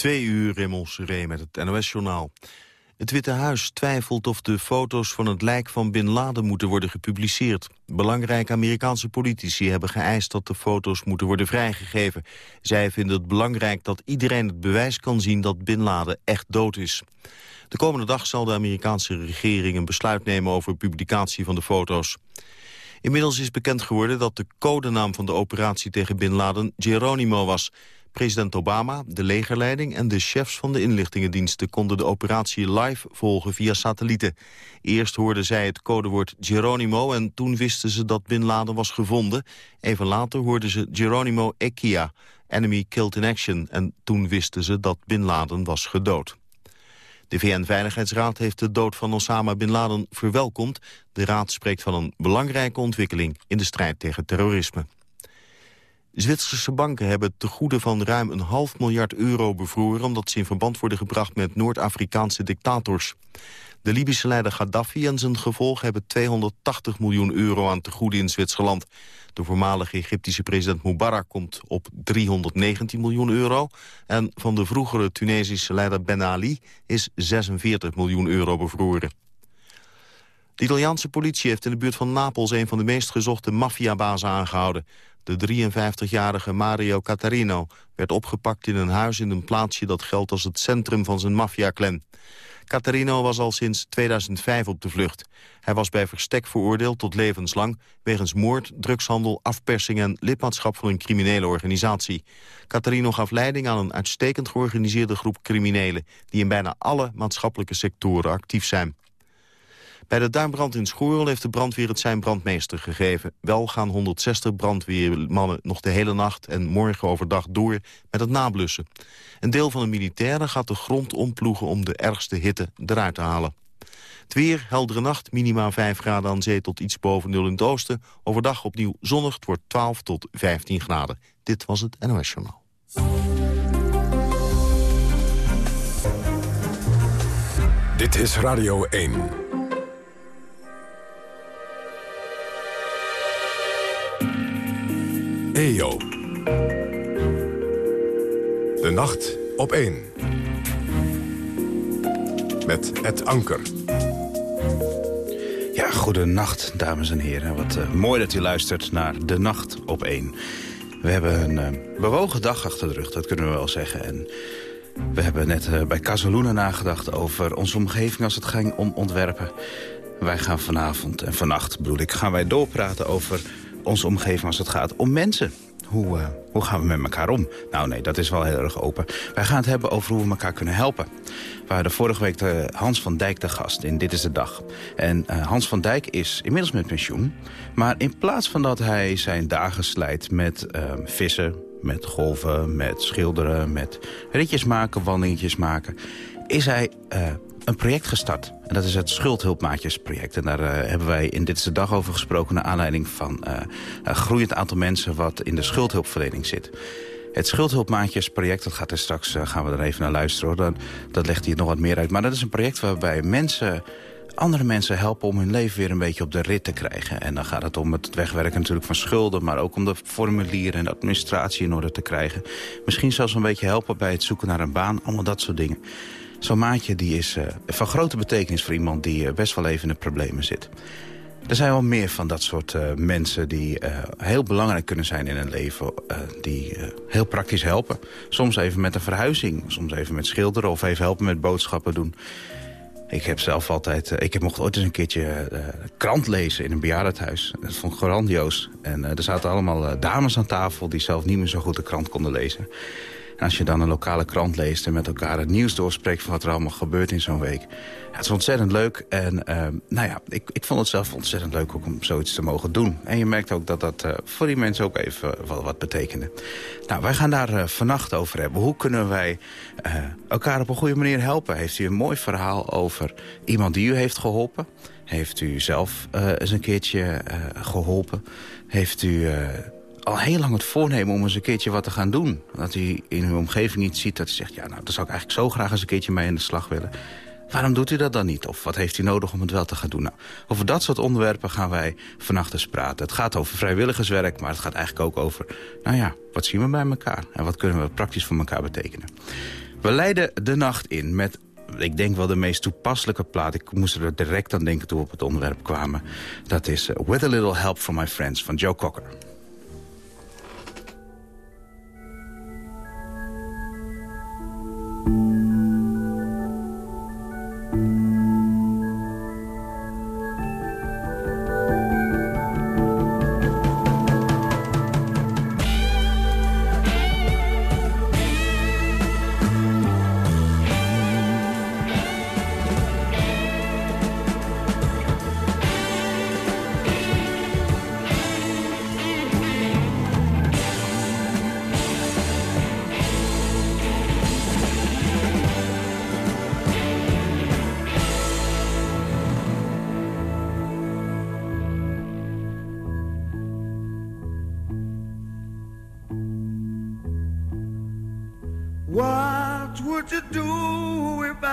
Twee uur in Montserrat met het NOS-journaal. Het Witte Huis twijfelt of de foto's van het lijk van Bin Laden moeten worden gepubliceerd. Belangrijke Amerikaanse politici hebben geëist dat de foto's moeten worden vrijgegeven. Zij vinden het belangrijk dat iedereen het bewijs kan zien dat Bin Laden echt dood is. De komende dag zal de Amerikaanse regering een besluit nemen over publicatie van de foto's. Inmiddels is bekend geworden dat de codenaam van de operatie tegen Bin Laden Geronimo was. President Obama, de legerleiding en de chefs van de inlichtingendiensten konden de operatie live volgen via satellieten. Eerst hoorden zij het codewoord Geronimo en toen wisten ze dat Bin Laden was gevonden. Even later hoorden ze Geronimo Ekia, enemy killed in action, en toen wisten ze dat Bin Laden was gedood. De VN-veiligheidsraad heeft de dood van Osama Bin Laden verwelkomd. De raad spreekt van een belangrijke ontwikkeling in de strijd tegen terrorisme. Zwitserse banken hebben te goede van ruim een half miljard euro bevroren... omdat ze in verband worden gebracht met Noord-Afrikaanse dictators. De Libische leider Gaddafi en zijn gevolg hebben 280 miljoen euro aan te goede in Zwitserland. De voormalige Egyptische president Mubarak komt op 319 miljoen euro. En van de vroegere Tunesische leider Ben Ali is 46 miljoen euro bevroren. De Italiaanse politie heeft in de buurt van Napels... een van de meest gezochte maffiabazen aangehouden. De 53-jarige Mario Catarino werd opgepakt in een huis in een plaatsje dat geldt als het centrum van zijn maffiaclan. Catarino was al sinds 2005 op de vlucht. Hij was bij verstek veroordeeld tot levenslang... wegens moord, drugshandel, afpersing en lidmaatschap van een criminele organisatie. Catarino gaf leiding aan een uitstekend georganiseerde groep criminelen... die in bijna alle maatschappelijke sectoren actief zijn. Bij de duinbrand in Schoorl heeft de brandweer het zijn brandmeester gegeven. Wel gaan 160 brandweermannen nog de hele nacht en morgen overdag door met het nablussen. Een deel van de militairen gaat de grond omploegen om de ergste hitte eruit te halen. Het weer, heldere nacht, minima 5 graden aan zee tot iets boven nul in het oosten. Overdag opnieuw zonnig, het wordt 12 tot 15 graden. Dit was het NOS Journaal. Dit is Radio 1. EO. De nacht op 1. Met het anker. Ja, goedenacht, dames en heren. Wat uh, mooi dat u luistert naar De Nacht op 1. We hebben een uh, bewogen dag achter de rug, dat kunnen we wel zeggen. En we hebben net uh, bij Casaluna nagedacht over onze omgeving als het ging om ontwerpen. Wij gaan vanavond en vannacht, bedoel ik, gaan wij doorpraten over onze omgeving als het gaat om mensen. Hoe, uh, hoe gaan we met elkaar om? Nou nee, dat is wel heel erg open. Wij gaan het hebben over hoe we elkaar kunnen helpen. We hadden vorige week de Hans van Dijk de gast in Dit is de Dag. En uh, Hans van Dijk is inmiddels met pensioen. Maar in plaats van dat hij zijn dagen slijt met uh, vissen, met golven, met schilderen... met ritjes maken, wandelingetjes maken... is hij een project gestart. En dat is het Schuldhulpmaatjesproject. En daar uh, hebben wij in Dit is de Dag over gesproken... naar aanleiding van uh, een groeiend aantal mensen... wat in de schuldhulpverlening zit. Het schuldhulpmaatjesproject, dat gaat er straks, uh, gaan we er even naar luisteren. Hoor. Dan, dat legt hier nog wat meer uit. Maar dat is een project waarbij mensen andere mensen helpen om hun leven weer een beetje op de rit te krijgen. En dan gaat het om het wegwerken natuurlijk van schulden... maar ook om de formulieren en administratie in orde te krijgen. Misschien zelfs een beetje helpen bij het zoeken naar een baan. Allemaal dat soort dingen. Zo'n maatje die is uh, van grote betekenis voor iemand die uh, best wel even in de problemen zit. Er zijn wel meer van dat soort uh, mensen die heel belangrijk kunnen zijn in een leven. die heel praktisch helpen. Soms even met een verhuizing, soms even met schilderen of even helpen met boodschappen doen. Ik heb zelf altijd, ik heb mocht ooit eens een keertje krant lezen in een bejaardenhuis. Dat vond ik grandioos. En er zaten allemaal dames aan tafel die zelf niet meer zo goed de krant konden lezen. Als je dan een lokale krant leest en met elkaar het nieuws doorspreekt... van wat er allemaal gebeurt in zo'n week. Het is ontzettend leuk. En uh, nou ja, ik, ik vond het zelf ontzettend leuk ook om zoiets te mogen doen. En je merkt ook dat dat uh, voor die mensen ook even wel wat betekende. Nou, wij gaan daar uh, vannacht over hebben. Hoe kunnen wij elkaar op een goede manier helpen? Heeft u een mooi verhaal over iemand die u heeft geholpen? Heeft u zelf eens een keertje geholpen? Heeft u al heel lang het voornemen om eens een keertje wat te gaan doen. Dat hij in uw omgeving niet ziet dat hij zegt... ja, nou, daar zou ik eigenlijk zo graag eens een keertje mee in de slag willen. Waarom doet u dat dan niet? Of wat heeft u nodig om het wel te gaan doen? Nou, over dat soort onderwerpen gaan wij vannacht eens praten. Het gaat over vrijwilligerswerk, maar het gaat eigenlijk ook over... nou ja, wat zien we bij elkaar? En wat kunnen we praktisch voor elkaar betekenen? We leiden de nacht in met, ik denk wel de meest toepasselijke plaat. Ik moest er direct aan denken toen we op het onderwerp kwamen. Dat is uh, With a Little Help from My Friends van Joe Cocker.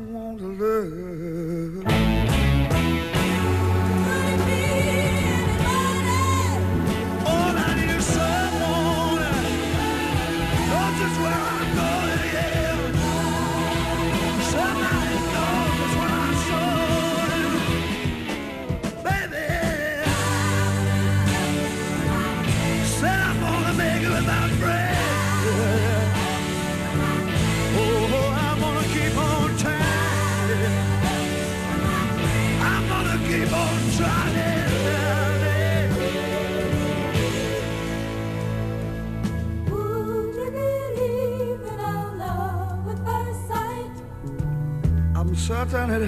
want to live.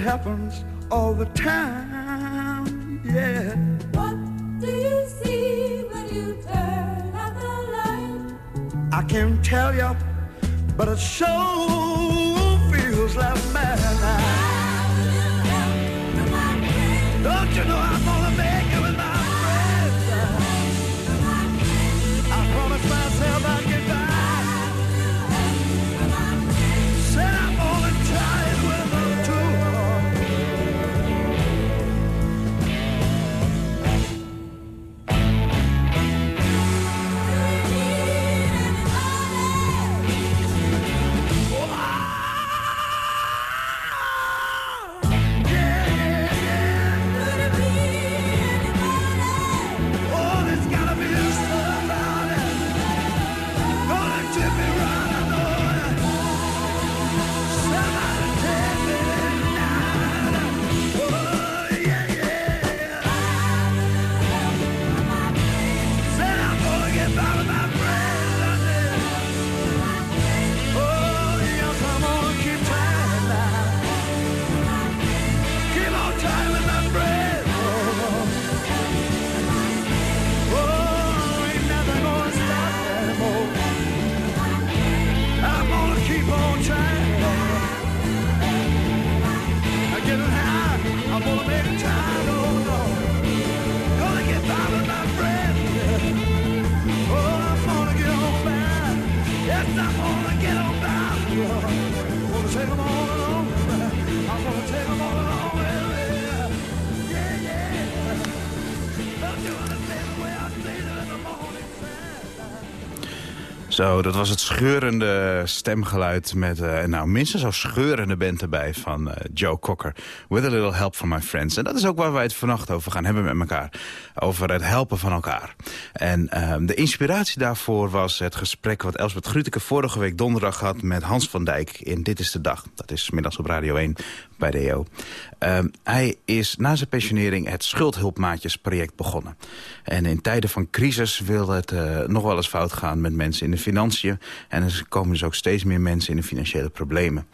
happen dat was het scheurende stemgeluid met eh, nou, minstens zo scheurende band erbij van eh, Joe Cocker. With a little help from my friends. En dat is ook waar wij het vannacht over gaan hebben met elkaar. Over het helpen van elkaar. En ehm, de inspiratie daarvoor was het gesprek wat Elsbeth Gruteke vorige week donderdag had met Hans van Dijk in Dit is de Dag. Dat is middags op Radio 1 bij de EO. Ehm, hij is na zijn pensionering het Schuldhulpmaatjesproject begonnen. En in tijden van crisis wil het eh, nog wel eens fout gaan met mensen in de financiën. En er komen dus ook steeds meer mensen in de financiële problemen.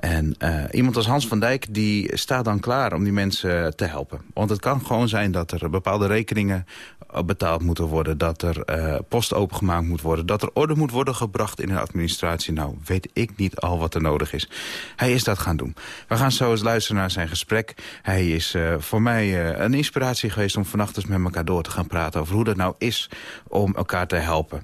En eh, iemand als Hans van Dijk die staat dan klaar om die mensen te helpen. Want het kan gewoon zijn dat er bepaalde rekeningen eh, betaald moeten worden. Dat er eh, post opengemaakt moet worden. Dat er orde moet worden gebracht in de administratie. Nou, weet ik niet al wat er nodig is. Hij is dat gaan doen. We gaan zo eens luisteren naar zijn gesprek. Hij is voor mij een inspiratie geweest om vannacht eens met elkaar door te gaan praten... over hoe dat nou is om elkaar te helpen.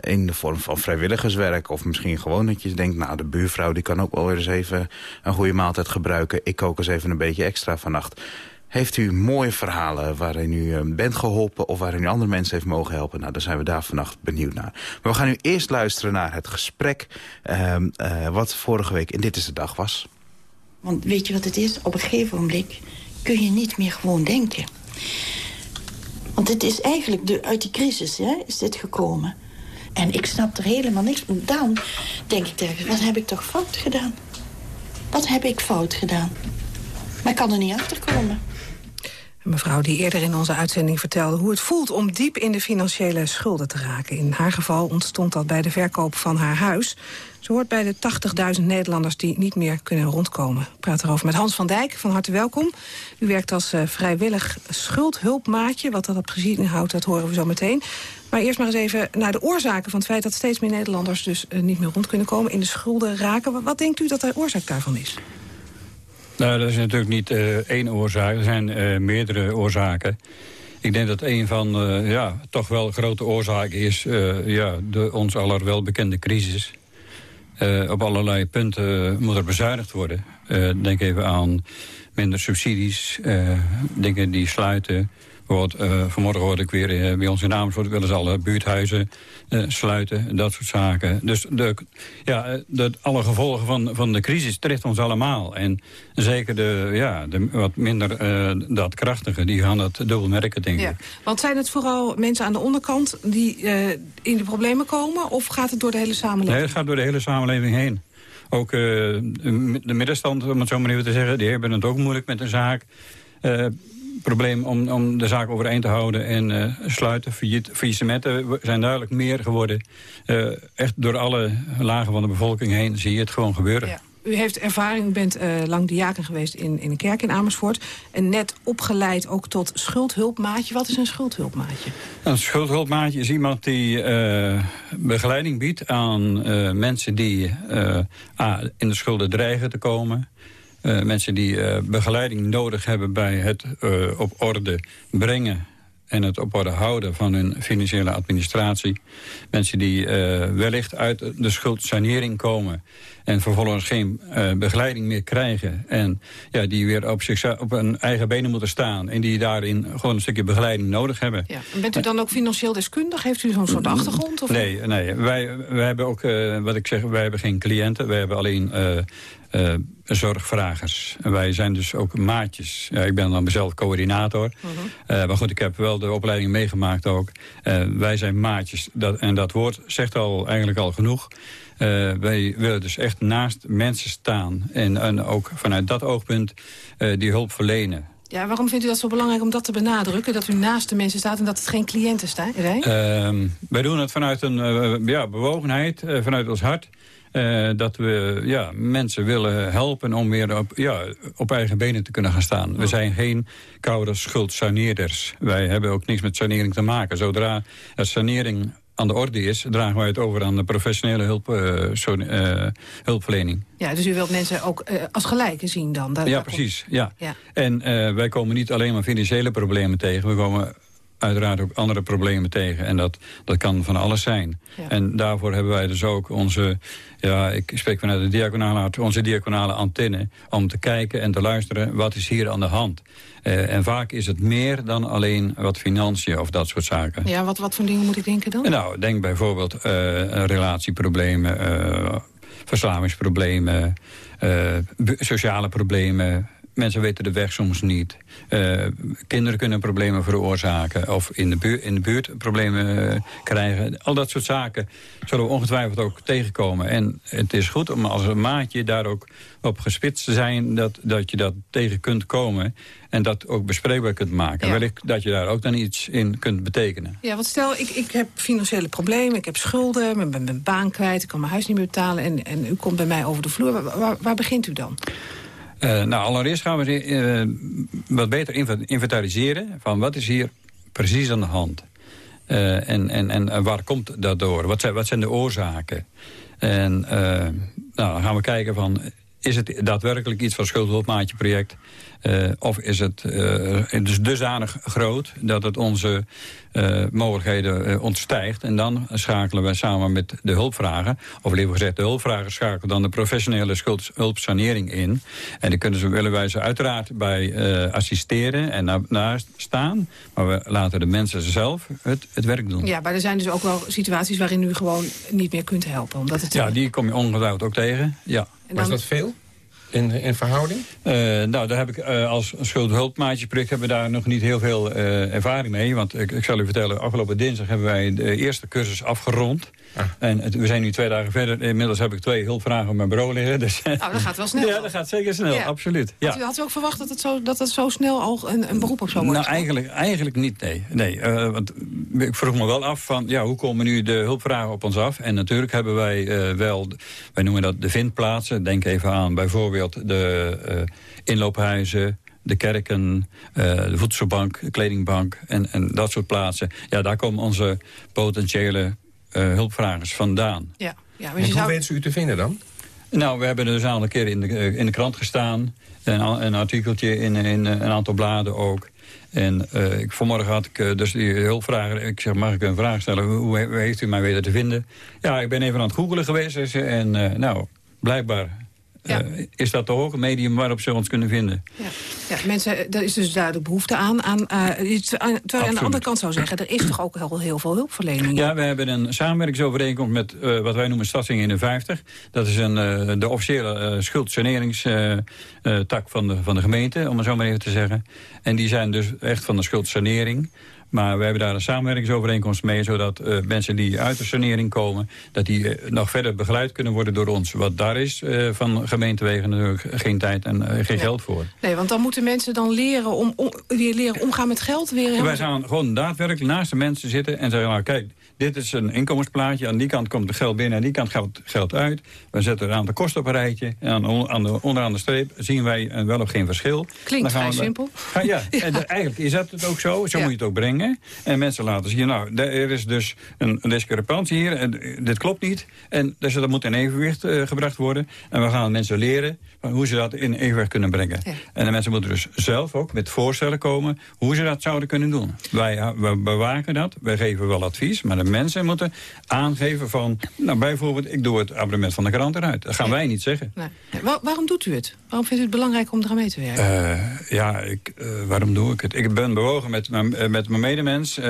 In de vorm van vrijwilligerswerk. Of misschien gewoon dat je denkt... nou, de buurvrouw die kan ook wel weer eens even een goede maaltijd gebruiken. Ik kook eens even een beetje extra vannacht. Heeft u mooie verhalen waarin u eh, bent geholpen... of waarin u andere mensen heeft mogen helpen? Nou, daar zijn we daar vannacht benieuwd naar. Maar we gaan nu eerst luisteren naar het gesprek... ehm, eh, wat vorige week in Dit is de Dag was. Want weet je wat het is? Op een gegeven moment kun je niet meer gewoon denken. Want het is eigenlijk de, uit die crisis hè, is dit gekomen. En ik snap er helemaal niks. Dan denk ik wat heb ik toch fout gedaan? Wat heb ik fout gedaan? Maar ik kan er niet achter komen. Een mevrouw die eerder in onze uitzending vertelde hoe het voelt om diep in de financiële schulden te raken. In haar geval ontstond dat bij de verkoop van haar huis. Ze hoort bij de 80.000 Nederlanders die niet meer kunnen rondkomen. Ik praat erover met Hans van Dijk, van harte welkom. U werkt als eh, vrijwillig schuldhulpmaatje. Wat dat precies inhoudt, dat horen we zo meteen. Maar eerst maar eens even naar de oorzaken van het feit... dat steeds meer Nederlanders dus eh, niet meer rond kunnen komen... in de schulden raken. Wat, denkt u dat de oorzaak daarvan is? Nou, dat is natuurlijk niet eh, één oorzaak. Er zijn meerdere oorzaken. Ik denk dat een van ja, toch wel grote oorzaken is... ja, de ons aller welbekende crisis. Op allerlei punten moet er bezuinigd worden. denk even aan minder subsidies, dingen die sluiten... Bijvoorbeeld, uh, vanmorgen hoorde ik weer uh, bij ons in Amersfoort... willen ze alle buurthuizen uh, sluiten, dat soort zaken. Dus de, ja, de, alle gevolgen van, van de crisis treft ons allemaal. En zeker de, ja, de wat minder dat krachtige, die gaan dat dubbel merken, denk Ja. ik. Want zijn het vooral mensen aan de onderkant die in de problemen komen... of gaat het door de hele samenleving? Nee, het gaat door de hele samenleving heen. Ook de middenstand, om het zo maar even te zeggen... die hebben het ook moeilijk met een zaak probleem om, om de zaak overeind te houden en uh, sluiten. Faillissementen zijn duidelijk meer geworden. Uh, echt door alle lagen van de bevolking heen zie je het gewoon gebeuren. Ja. U heeft ervaring, u bent uh, lang diaken geweest in, in een kerk in Amersfoort... en net opgeleid ook tot schuldhulpmaatje. Wat is een schuldhulpmaatje? Een schuldhulpmaatje is iemand die begeleiding biedt aan mensen die A, in de schulden dreigen te komen... Uh, mensen die uh, begeleiding nodig hebben bij het uh, op orde brengen en het op orde houden van hun financiële administratie. Mensen die wellicht uit de schuldsanering komen en vervolgens geen begeleiding meer krijgen. En ja, die weer op, zich, op hun eigen benen moeten staan. En die daarin gewoon een stukje begeleiding nodig hebben. Ja. En bent u dan ook financieel deskundig? Heeft u zo'n soort achtergrond? Of? Nee, nee. Wij, wij hebben ook, wat ik zeg, wij hebben geen cliënten. Wij hebben alleen uh, zorgvragers. En wij zijn dus ook maatjes. Ja, ik ben dan mezelf coördinator. Uh, maar goed, ik heb wel de opleiding meegemaakt ook. Wij zijn maatjes. Dat, en dat woord zegt al eigenlijk al genoeg. Wij willen dus echt naast mensen staan. En, en ook vanuit dat oogpunt die hulp verlenen. Ja, waarom vindt u dat zo belangrijk om dat te benadrukken? Dat u naast de mensen staat en dat het geen cliënten zijn? Uh, wij doen het vanuit een uh, ja, bewogenheid, uh, vanuit ons hart. Uh, dat we ja, mensen willen helpen om weer op, ja, op eigen benen te kunnen gaan staan. Oh. We zijn geen koude schuldsaneerders. Wij hebben ook niks met sanering te maken. Zodra er sanering aan de orde is, dragen wij het over aan de professionele hulp, uh, zo, uh, hulpverlening. Ja, dus u wilt mensen ook uh, als gelijke zien dan? Ja, precies. Ja. ja. En wij komen niet alleen maar financiële problemen tegen. We komen uiteraard ook andere problemen tegen. En dat, dat kan van alles zijn. Ja. En daarvoor hebben wij dus ook onze, ja, ik spreek vanuit de diaconale hart, onze diaconale antenne, om te kijken en te luisteren, wat is hier aan de hand? Eh, en vaak is het meer dan alleen wat financiën of dat soort zaken. Ja, wat, wat voor dingen moet ik denken dan? Nou, denk bijvoorbeeld eh, relatieproblemen, eh, verslavingsproblemen, sociale problemen. Mensen weten de weg soms niet. Eh, kinderen kunnen problemen veroorzaken of in de, buurt, in de buurt problemen eh, krijgen. Al dat soort zaken zullen we ongetwijfeld ook tegenkomen. En het is goed om als een maatje daar ook op gespitst te zijn... dat, dat je dat tegen kunt komen en dat ook bespreekbaar kunt maken. Ja. Wellicht dat je daar ook dan iets in kunt betekenen. Ja, want stel, ik, ik heb financiële problemen, ik heb schulden, ik ben mijn baan kwijt, ik kan mijn huis niet meer betalen en, en u komt bij mij over de vloer. Waar, waar, waar begint u dan? Eh, nou, allereerst gaan we eh, wat beter inv- inventariseren... van wat is hier precies aan de hand. Eh, en, en, en waar komt dat door? Wat zijn, wat zijn de oorzaken? En nou, dan gaan we kijken van... is het daadwerkelijk iets van schuldhulpmaatjeproject... Eh, of is het eh, dus dusdanig groot dat het onze eh, mogelijkheden ontstijgt. En dan schakelen wij samen met de hulpvrager... of liever gezegd, de hulpvrager schakelt dan de professionele schuldhulpsanering in. En dan kunnen ze, willen wij ze uiteraard bij assisteren en na- naast staan. Maar we laten de mensen zelf het, het werk doen. Ja, maar er zijn dus ook wel situaties waarin u gewoon niet meer kunt helpen. Omdat het Ja, die kom je ongetwijfeld ook tegen. Ja. Dan- dat veel? In, in verhouding? Eh, nou, daar heb ik eh, als schuldhulpmaatjeproject hebben we daar nog niet heel veel eh, ervaring mee. Want ik, ik zal u vertellen, afgelopen dinsdag hebben wij de eerste cursus afgerond. Ah. En het- we zijn nu twee dagen verder. Inmiddels heb ik twee hulpvragen op mijn bureau liggen. Dus, Nou, dat gaat wel snel. ja, dat gaat zeker snel, Ja. absoluut. Had, Ja. u, had u ook verwacht dat het zo, dat het zo snel al een, een beroep op zou worden? Nou, eigenlijk, eigenlijk niet, nee. nee eh, want ik vroeg me wel af van, ja, hoe komen nu de hulpvragen op ons af? En natuurlijk hebben wij eh, wel, wij noemen dat de vindplaatsen. Denk even aan bijvoorbeeld de eh, inloophuizen, de kerken, de voedselbank, de kledingbank en, en dat soort plaatsen. Ja, daar komen onze potentiële hulpvragers vandaan. Ja, ja maar hoe zou... ze u te vinden dan? Nou, we hebben dus een aantal keer in de, eh, in de krant gestaan. Een, een artikeltje in, in eh, een aantal bladen ook. En eh, ik, vanmorgen had ik eh, dus die hulpvrager. Ik zeg, mag ik een vraag stellen? Hoe, hoe heeft u mij weten te vinden? Ja, ik ben even aan het googelen geweest. En eh, nou, blijkbaar Ja. eh, is dat toch ook een medium waarop ze ons kunnen vinden. Ja, ja mensen, er is dus duidelijk behoefte aan. aan aan- terwijl je aan de andere kant zou zeggen... er is toch ook heel, heel veel hulpverlening. Ja, we hebben een samenwerkingsovereenkomst met eh, wat wij noemen Stadsing 51. Dat is een, de officiële schuldsaneringstak van, de, van de gemeente, om het zo maar even te zeggen. En die zijn dus echt van de schuldsanering. Maar we hebben daar een samenwerkingsovereenkomst mee... zodat eh, mensen die uit de sanering komen... dat die eh, nog verder begeleid kunnen worden door ons. Want daar is eh, van gemeentewegen natuurlijk geen tijd en geen geld voor. Nee, want dan moeten mensen dan leren, om, om, weer leren omgaan met geld. Weer helemaal- Wij gaan gewoon daadwerkelijk naast de mensen zitten en zeggen... nou kijk, dit is een inkomensplaatje. Aan die kant komt het geld binnen, aan die kant gaat het geld uit. We zetten een aantal kosten op een rijtje. En aan, de- aan de, onderaan de streep zien wij eh, wel of geen verschil. Klinkt vrij simpel. Ja, ja. En de- eigenlijk is dat het ook zo. Zo Ja. moet je het ook brengen. En mensen laten zien, nou, er is dus een, een discrepantie hier. En eh, dit klopt niet. En dus dat moet in evenwicht eh, gebracht worden. En we gaan mensen leren van hoe ze dat in evenwicht kunnen brengen. Ja. En de mensen moeten dus zelf ook met voorstellen komen... hoe ze dat zouden kunnen doen. Wij eh, we bewaken dat, wij geven wel advies... maar de mensen moeten aangeven van... nou, bijvoorbeeld, ik doe het abonnement van de krant eruit. Dat gaan wij niet zeggen. Waarom doet u het? Waarom vindt u het belangrijk om eraan mee te werken? Eh, ja, ik, eh, waarom doe ik het? Ik ben bewogen met mijn, eh, met mijn medemens.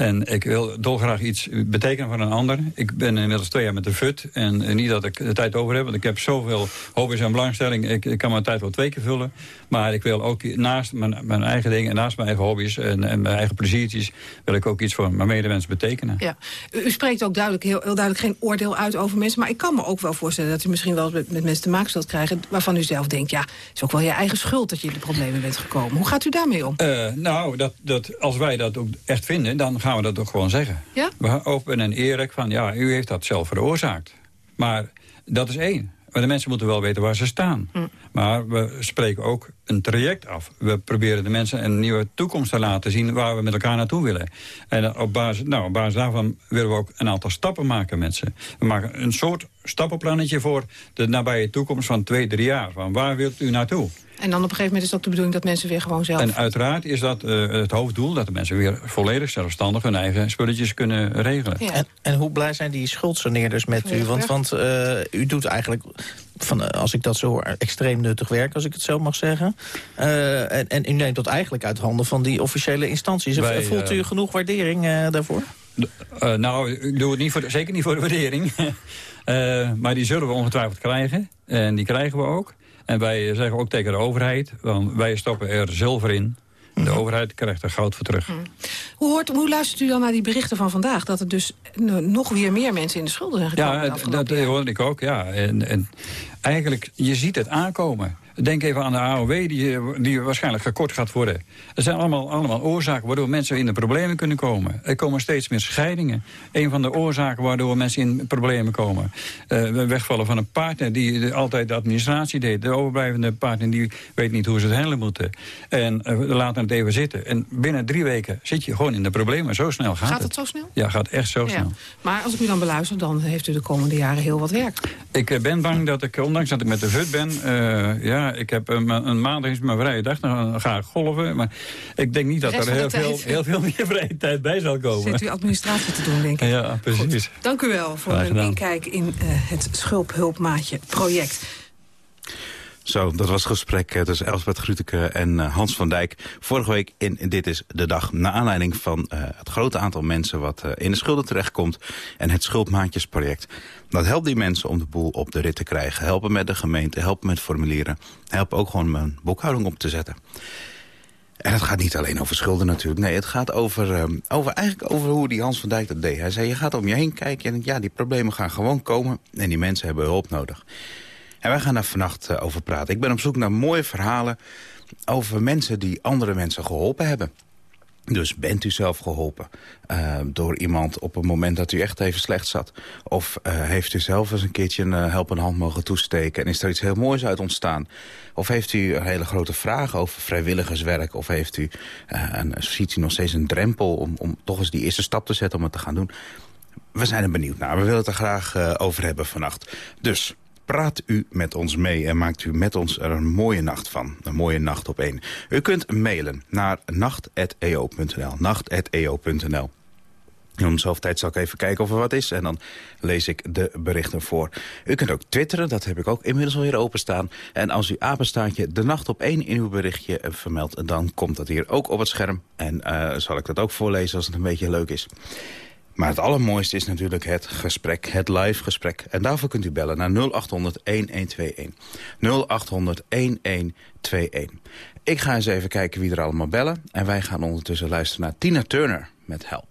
En ik wil dolgraag iets betekenen voor een ander. Ik ben inmiddels twee jaar met de FUT. En eh, niet dat ik de tijd over heb, want ik heb zoveel hobby's en belangstelling. Ik, ik kan mijn tijd wel twee keer vullen. Maar ik wil ook naast mijn, mijn eigen dingen, naast mijn eigen hobby's en, en mijn eigen pleziertjes... wil ik ook iets voor mijn medemens betekenen. Ja. U, u spreekt ook duidelijk, heel, heel duidelijk geen oordeel uit over mensen. Maar ik kan me ook wel voorstellen dat u misschien wel met, met mensen te maken zult krijgen... waarvan u zelf denkt, ja, het is ook wel je eigen schuld dat je in de problemen bent gekomen. Hoe gaat u daarmee om? Eh, nou, dat, dat, als wij dat ook echt vinden, dan gaan we dat ook gewoon zeggen. Ja? We gaan open en eerlijk van, ja, u heeft dat zelf veroorzaakt. Maar dat is één. Maar de mensen moeten wel weten waar ze staan. Hm. Maar we spreken ook een traject af. We proberen de mensen een nieuwe toekomst te laten zien... waar we met elkaar naartoe willen. En op basis, nou, op basis daarvan willen we ook een aantal stappen maken met ze. We maken een soort stappenplannetje voor de nabije toekomst van twee, drie jaar. Van waar wilt u naartoe? En dan op een gegeven moment is het ook de bedoeling dat mensen weer gewoon zelf... En uiteraard is dat eh, het hoofddoel... dat de mensen weer volledig zelfstandig hun eigen spulletjes kunnen regelen. Ja. En, en hoe blij zijn die schuldsaneerders met u? Want, want eh, u doet eigenlijk, van, eh, als ik dat zo hoor, extreem nuttig werk, als ik het zo mag zeggen. Eh, en, en u neemt dat eigenlijk uit handen van die officiële instanties. Wij, Voelt u eh, genoeg waardering daarvoor? Nou, ik doe het niet voor, zeker niet voor de waardering. Maar die zullen we ongetwijfeld krijgen. En die krijgen we ook. En wij zeggen ook tegen de overheid... want wij stoppen er zilver in. De overheid krijgt er goud voor terug. Hoe, hoort, hoe luistert u dan naar die berichten van vandaag? Dat er dus eh, nog weer meer mensen in de schulden zijn gekomen Ja, dat jaar. hoorde ik ook, ja. En, en eigenlijk, je ziet het aankomen. Denk even aan de AOW die, die waarschijnlijk gekort gaat worden. Er zijn allemaal, allemaal oorzaken waardoor mensen in de problemen kunnen komen. Er komen steeds meer scheidingen. Een van de oorzaken waardoor mensen in problemen komen. Eh, wegvallen van een partner die altijd de administratie deed. De overblijvende partner die weet niet hoe ze het handelen moeten. En eh, we laten het even zitten. En binnen drie weken zit je gewoon in de problemen. Zo snel gaat, Gaat het zo snel? Ja, gaat echt zo Ja. snel. Maar als ik u dan beluister, dan heeft u de komende jaren heel wat werk. Ik eh, ben bang dat ik, ondanks dat ik met de VUT ben... eh, ja, ik heb een, ma- een maandag is mijn vrije dag, dan ga ik golven. Maar ik denk niet dat er heel veel, heel veel meer vrije tijd bij zal komen. Zit u administratie te doen, denk ik. Ja, precies. Dank u wel voor een inkijk in eh, het Schulphulpmaatje project. Zo, dat was het gesprek eh, tussen Elsbeth Grütke en eh, Hans van Dijk. Vorige week in Dit is de Dag. Naar aanleiding van eh, het grote aantal mensen wat eh, in de schulden terechtkomt. En het Schuldmaatjesproject. Dat helpt die mensen om de boel op de rit te krijgen. Helpen met de gemeente, helpen met formulieren. Helpen ook gewoon een boekhouding op te zetten. En het gaat niet alleen over schulden natuurlijk. Nee, het gaat over, ehm, over, eigenlijk over hoe die Hans van Dijk dat deed. Hij zei, je gaat om je heen kijken en ja, die problemen gaan gewoon komen. En die mensen hebben hulp nodig. En wij gaan daar vannacht eh, over praten. Ik ben op zoek naar mooie verhalen over mensen die andere mensen geholpen hebben. Dus bent u zelf geholpen eh, door iemand op een moment dat u echt even slecht zat? Of eh, heeft u zelf eens een keertje een uh, helpende hand mogen toesteken... en is er iets heel moois uit ontstaan? Of heeft u een hele grote vraag over vrijwilligerswerk? Of heeft u, een, ziet u nog steeds een drempel om, om toch eens die eerste stap te zetten om het te gaan doen? We zijn er benieuwd naar. We willen het er graag over hebben vannacht. Dus praat u met ons mee en maakt u met ons er een mooie nacht van. Een mooie nacht op één. U kunt mailen naar nacht.eo.nl. Nacht.eo.nl. Om zoveel tijd zal ik even kijken of er wat is. En dan lees ik de berichten voor. U kunt ook twitteren, dat heb ik ook inmiddels alweer openstaan. En als u apenstaartje de nacht op één in uw berichtje vermeldt... dan komt dat hier ook op het scherm. En uh, zal ik dat ook voorlezen als het een beetje leuk is. Maar het allermooiste is natuurlijk het gesprek, het live gesprek. En daarvoor kunt u bellen naar 0800-1121. 0800-1121. Ik ga eens even kijken wie er allemaal bellen. En wij gaan ondertussen luisteren naar Tina Turner met Help.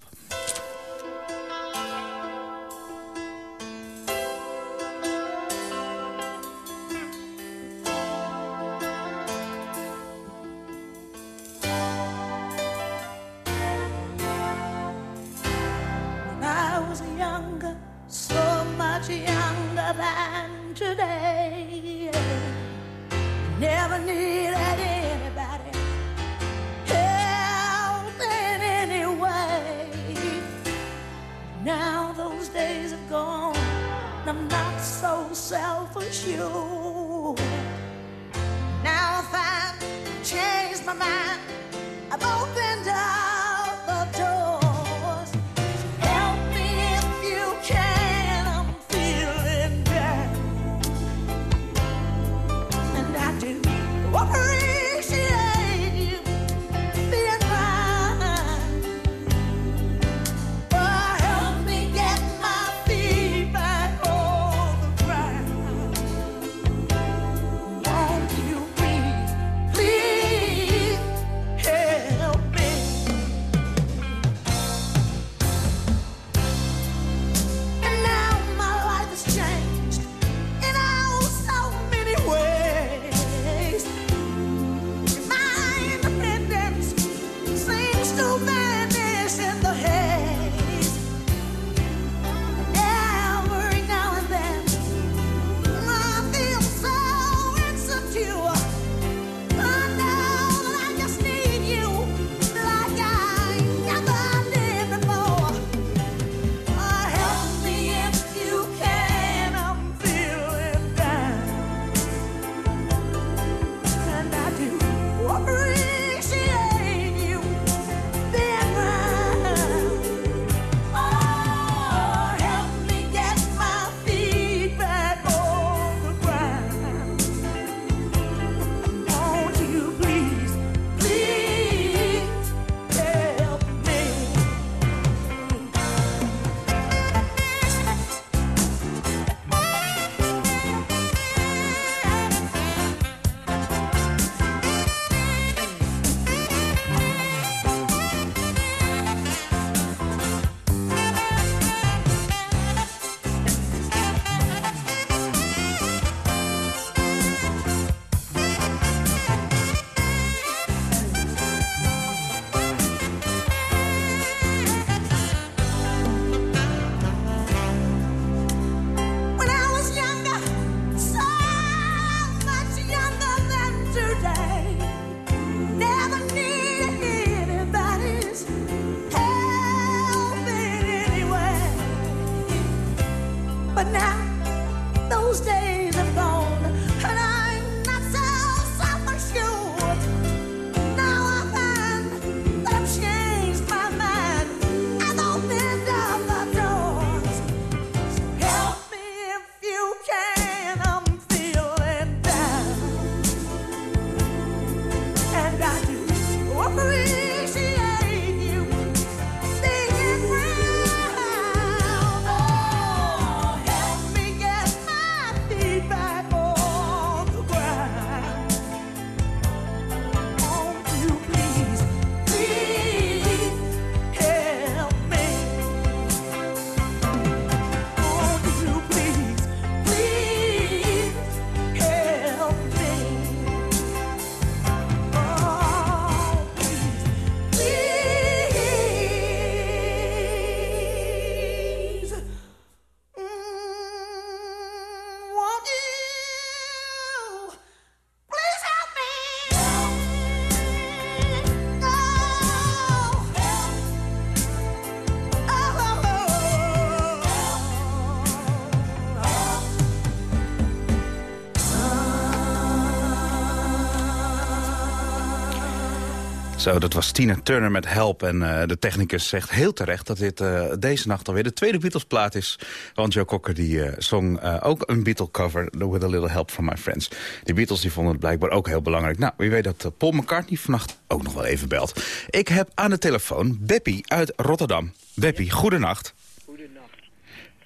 Zo, dat was Tina Turner met Help. En eh, de technicus zegt heel terecht dat dit eh, deze nacht alweer de tweede Beatles-plaat is. Want Joe Cocker die, eh, zong ook een Beatle-cover, With a Little Help from My Friends. Die Beatles die vonden het blijkbaar ook heel belangrijk. Nou, wie weet dat Paul McCartney vannacht ook nog wel even belt. Ik heb aan de telefoon Beppie uit Rotterdam. Beppie, goedenacht. Goedenacht.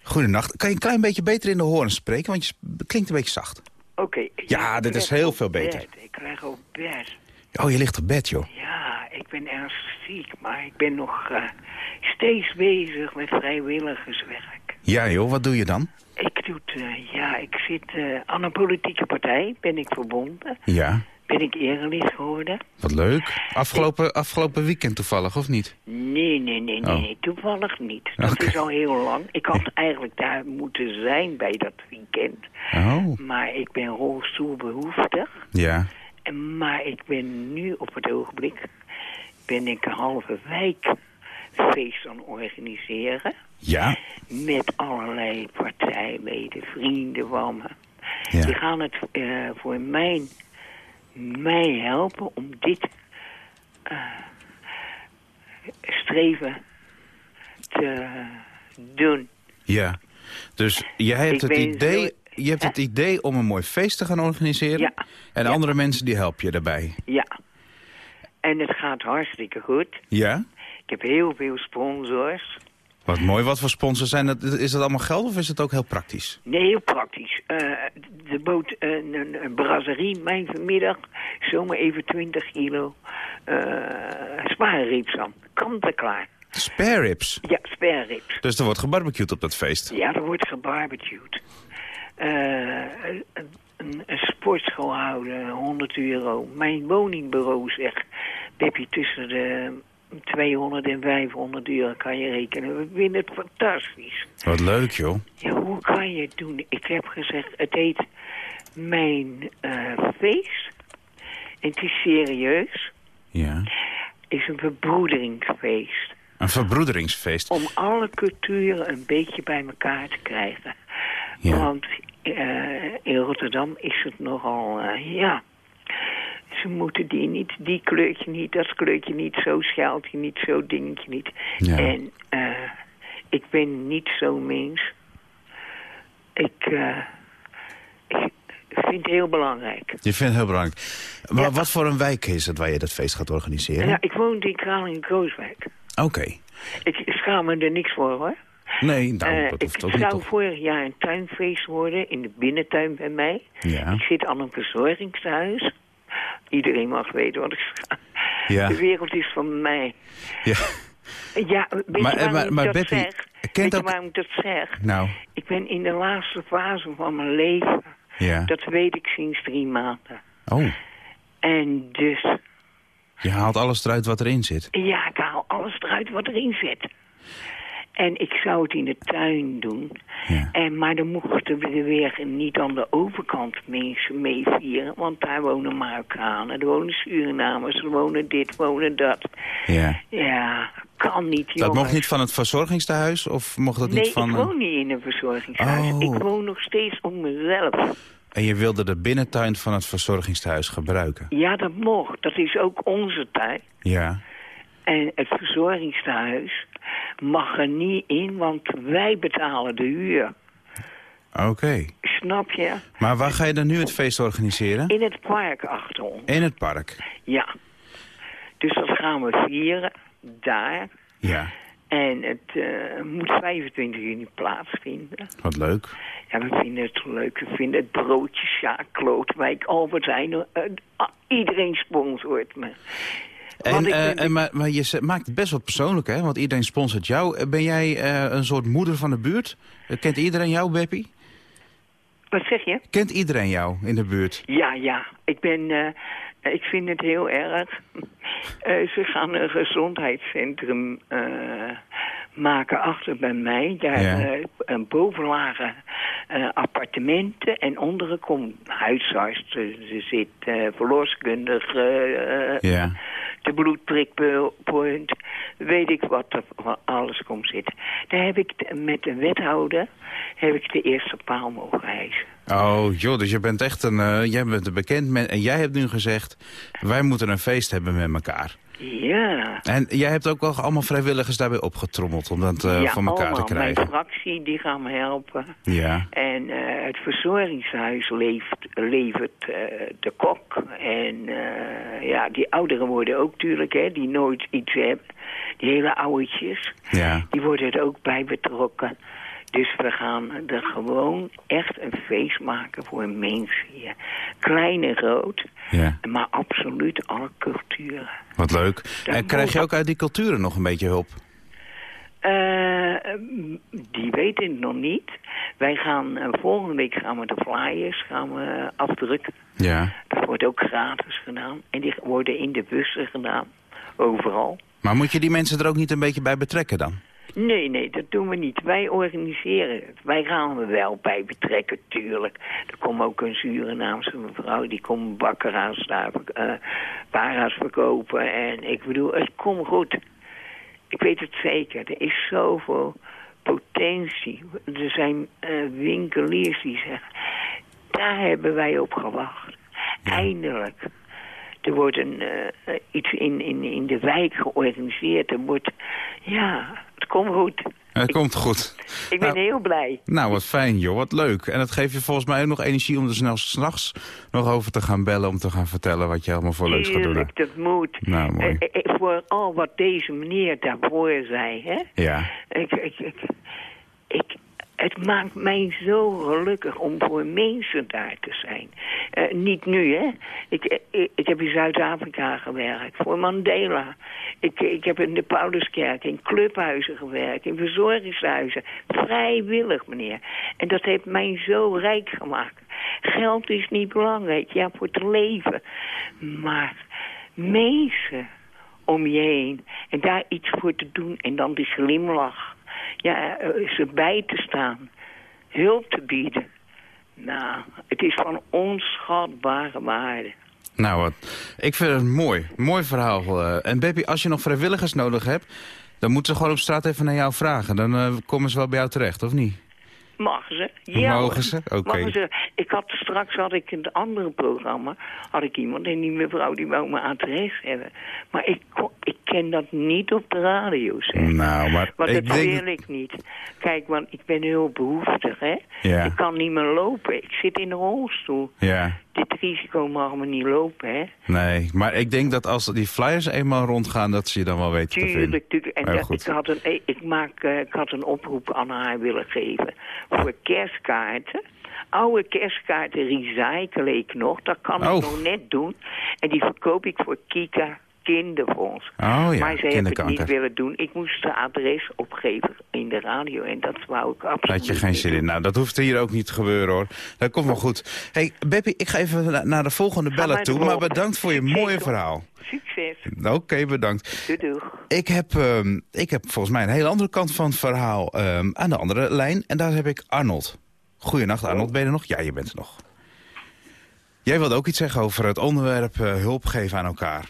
Goedenacht. Kan je een klein beetje beter in de hoorn spreken? Want je klinkt een beetje zacht. Oké. Ja, dit is heel veel beter. Ik krijg ook bed. Oh, je ligt op bed, joh. Ja, ik ben ernstig ziek, maar ik ben nog uh, steeds bezig met vrijwilligerswerk. Ja, joh, wat doe je dan? Ik doe uh, ja, ik zit uh, aan een politieke partij, ben ik verbonden. Ja. Ben ik erelid geworden. Wat leuk. Afgelopen, ik... afgelopen weekend toevallig, of niet? Nee, nee, nee, nee, oh. toevallig niet. Dat okay. is al heel lang. Ik had eigenlijk daar moeten zijn bij dat weekend. Oh. Maar ik ben rolstoelbehoeftig. Ja. Maar ik ben nu op het ogenblik ben ik een halve wijkfeest aan organiseren. Ja. Met allerlei partijleden, vrienden van me. Ja. Die gaan het uh, voor mijn, mij helpen om dit uh, streven te doen. Ja, dus jij hebt Ik het idee... Je hebt het idee om een mooi feest te gaan organiseren. Ja. En andere mensen die help je daarbij. Ja. En het gaat hartstikke goed. Ja? Ik heb heel veel sponsors. Wat mooi. Wat voor sponsors zijn dat? Is dat allemaal geld of is het ook heel praktisch? Nee, heel praktisch. Eh, de boot, eh, een, een, een brasserie, mijn vanmiddag, zomaar even 20 kilo uh, spaarrips aan. Kant en klaar. Spare ribs. Ja, spaarrips. Dus er wordt gebarbecued op dat feest. Ja, er wordt gebarbecued. Uh, een, een, sportschool houden, 100 euro. Mijn woningbureau zegt, Peppy, tussen de 200 en 500 euro kan je rekenen. We vinden het fantastisch. Wat leuk, joh. Ja, hoe kan je het doen? Ik heb gezegd, het heet mijn uh, feest. En het is serieus. Ja. Het is een verbroederingsfeest. Een verbroederingsfeest. Om alle culturen een beetje bij elkaar te krijgen. Ja. Want uh, in Rotterdam is het nogal, uh, ja... Ze moeten die niet, die kleurtje niet, dat kleurtje niet, zo scheldje niet, zo dingetje niet. Ja. En uh, ik ben niet zo'n mens. Ik, ik vind het heel belangrijk. Je vindt het heel belangrijk. Maar ja. wat voor een wijk is het waar je dat feest gaat organiseren? Ja, ik woon in Kralingen-Krooswijk. Oké. Okay. Ik schaam me er niks voor, hoor. Nee, nou, uh, dat ook zou niet vorig jaar een tuinfeest worden in de binnentuin bij mij. Ja. Ik zit aan een verzorgingshuis. Iedereen mag weten wat ik ga. Ja. De wereld is van mij. Ja. Ja, weet maar, je waarom maar, ik maar dat Beppie, zeg? kent Weet je ook... waarom ik dat zeg? Nou, Ik ben in de laatste fase van mijn leven. ja. Dat weet ik sinds drie maanden. Oh, En dus, je haalt alles eruit wat erin zit. ja, ik haal alles eruit wat erin zit. En ik zou het in de tuin doen. Ja. En, maar dan mochten we er weer niet aan de overkant mensen mee vieren. Want daar wonen Marokkanen, er wonen Surinamers, er wonen dit, wonen dat. Ja. Ja, kan niet, jongens. Dat mocht niet van het verzorgingstehuis? Of mocht dat Nee, niet van... ik woon niet in een verzorgingshuis. Oh. Ik woon nog steeds om mezelf. En je wilde de binnentuin van het verzorgingstehuis gebruiken? Ja, dat mocht. Dat is ook onze tuin. Ja. En het verzorgingstehuis mag er niet in, want wij betalen de huur. Oké. Snap je? Maar waar ga je dan nu het feest organiseren? In het park achter ons. In het park? Ja. Dus dat gaan we vieren, daar. Ja. En het uh, moet 25 juni plaatsvinden. Wat leuk. Ja, we vinden het leuk. We vinden het broodje Sjaak, Klootwijk, Albert Heijn. Uh, uh, iedereen sponsort me. En, uh, en, maar, maar je maakt het best wel persoonlijk, hè? Want iedereen sponsort jou. Ben jij uh, een soort moeder van de buurt? Kent iedereen jou, Beppie? Wat zeg je? Kent iedereen jou in de buurt? Ja, ja. Ik ben... Uh, ik vind het heel erg. ze gaan een gezondheidscentrum maken achter bij mij. Daar ja. een bovenlagen appartementen en onderen komt huisarts. Er zit verloskundige... ja de bloedprikpoint, weet ik wat er alles komt zitten. Daar heb ik met de wethouder heb ik de eerste paal mogen hijsen. Oh, joh, dus je bent echt een, uh, jij bent een bekend man. En jij hebt nu gezegd, wij moeten een feest hebben met elkaar. Ja. En jij hebt ook wel allemaal vrijwilligers daarbij opgetrommeld om dat ja, voor elkaar allemaal. te krijgen. Mijn fractie, die gaan me helpen. Ja. En eh, het verzorgingshuis levert, levert eh, de kok. En ja, die ouderen worden ook natuurlijk, hè, die nooit iets hebben. Die hele oudjes, Ja. die worden er ook bij betrokken. Dus we gaan er gewoon echt een feest maken voor mensen hier. Klein en groot, Ja. maar absoluut alle culturen. Wat leuk. En krijg je ook uit die culturen nog een beetje hulp? Eh, die weten het nog niet. Wij gaan, eh, volgende week gaan we de flyers gaan we afdrukken. Ja. Dat wordt ook gratis gedaan. En die worden in de bussen gedaan. Overal. Maar moet je die mensen er ook niet een beetje bij betrekken dan? Nee, nee, dat doen we niet. Wij organiseren het. Wij gaan er wel bij betrekken, tuurlijk. Er komt ook een Surinaamse mevrouw, die komt bakkeraars daar, eh para's verkopen. En ik bedoel, het komt goed. Ik weet het zeker. Er is zoveel potentie. Er zijn eh, winkeliers die zeggen, daar hebben wij op gewacht. Eindelijk. Er wordt een, eh, iets in, in, in de wijk georganiseerd. Er wordt, ja, het komt goed. Het komt goed. Ik ben Nou, heel blij. Nou, wat fijn joh, wat leuk. En dat geeft je volgens mij ook nog energie om er snel s'nachts nog over te gaan bellen... om te gaan vertellen wat je allemaal voor leuks gaat doen. hè? Tuurlijk, dat moet. Nou, mooi. Eh, eh, vooral wat deze meneer daarvoor zei, hè. Ja. Ik, ik, ik, het maakt mij zo gelukkig om voor mensen daar te zijn. Eh, niet nu, hè. Ik, eh, ik, heb in Zuid-Afrika gewerkt, voor Mandela. Ik, ik heb in de Pauluskerk, in clubhuizen gewerkt, in verzorgingshuizen. Vrijwillig, meneer. En dat heeft mij zo rijk gemaakt. Geld is niet belangrijk, ja, voor het leven. Maar mensen om je heen. En daar iets voor te doen. En dan die glimlach. Ja, ze bij te staan. Hulp te bieden. Nou, het is van onschatbare waarde. Nou, wat. ik vind het mooi. Mooi verhaal. eh. En Beppie, als je nog vrijwilligers nodig hebt... dan moeten ze gewoon op straat even naar jou vragen. Dan eh, komen ze wel bij jou terecht, of niet? Mag ze? Ja. Mogen ze? Oké. Ik had straks had ik in het andere programma had ik iemand en die mevrouw die wou mijn adres hebben. Maar ik, ik ken dat niet op de radio zeggen. Nou, maar Want ik dat denk... wil ik niet. Kijk, want ik ben heel behoeftig, hè. Ja. Ik kan niet meer lopen. Ik zit in een rolstoel. Ja, Dit risico mag me niet lopen, hè. nee. Maar ik denk dat als die flyers eenmaal rondgaan... dat ze je dan wel weten te vinden. Tuurlijk, tuurlijk. En dat- ik, had een, ik, maak, eh, ik had een oproep aan haar willen geven voor kerstkaarten. Oude kerstkaarten recycle ik nog. Dat kan Oh. ik nog net doen. En die verkoop ik voor Kika Kinderfonds. Oh ja, maar ze hebben het niet willen doen. Ik moest de adres opgeven in de radio. En dat wou ik absoluut Had je geen zin in. Nou, dat hoeft hier ook niet te gebeuren, hoor. Dat komt wel goed. hey, Beppie, ik ga even na- naar de volgende bellen toe. Maar bedankt voor je mooie verhaal. Succes. Oké, bedankt. Doei, doei. Ik heb, ehm, ik heb volgens mij een hele andere kant van het verhaal ehm, aan de andere lijn. En daar heb ik Arnold. Goedenacht, Arnold. Ben je er nog? Ja, je bent er nog. Jij wilde ook iets zeggen over het onderwerp eh, hulp geven aan elkaar.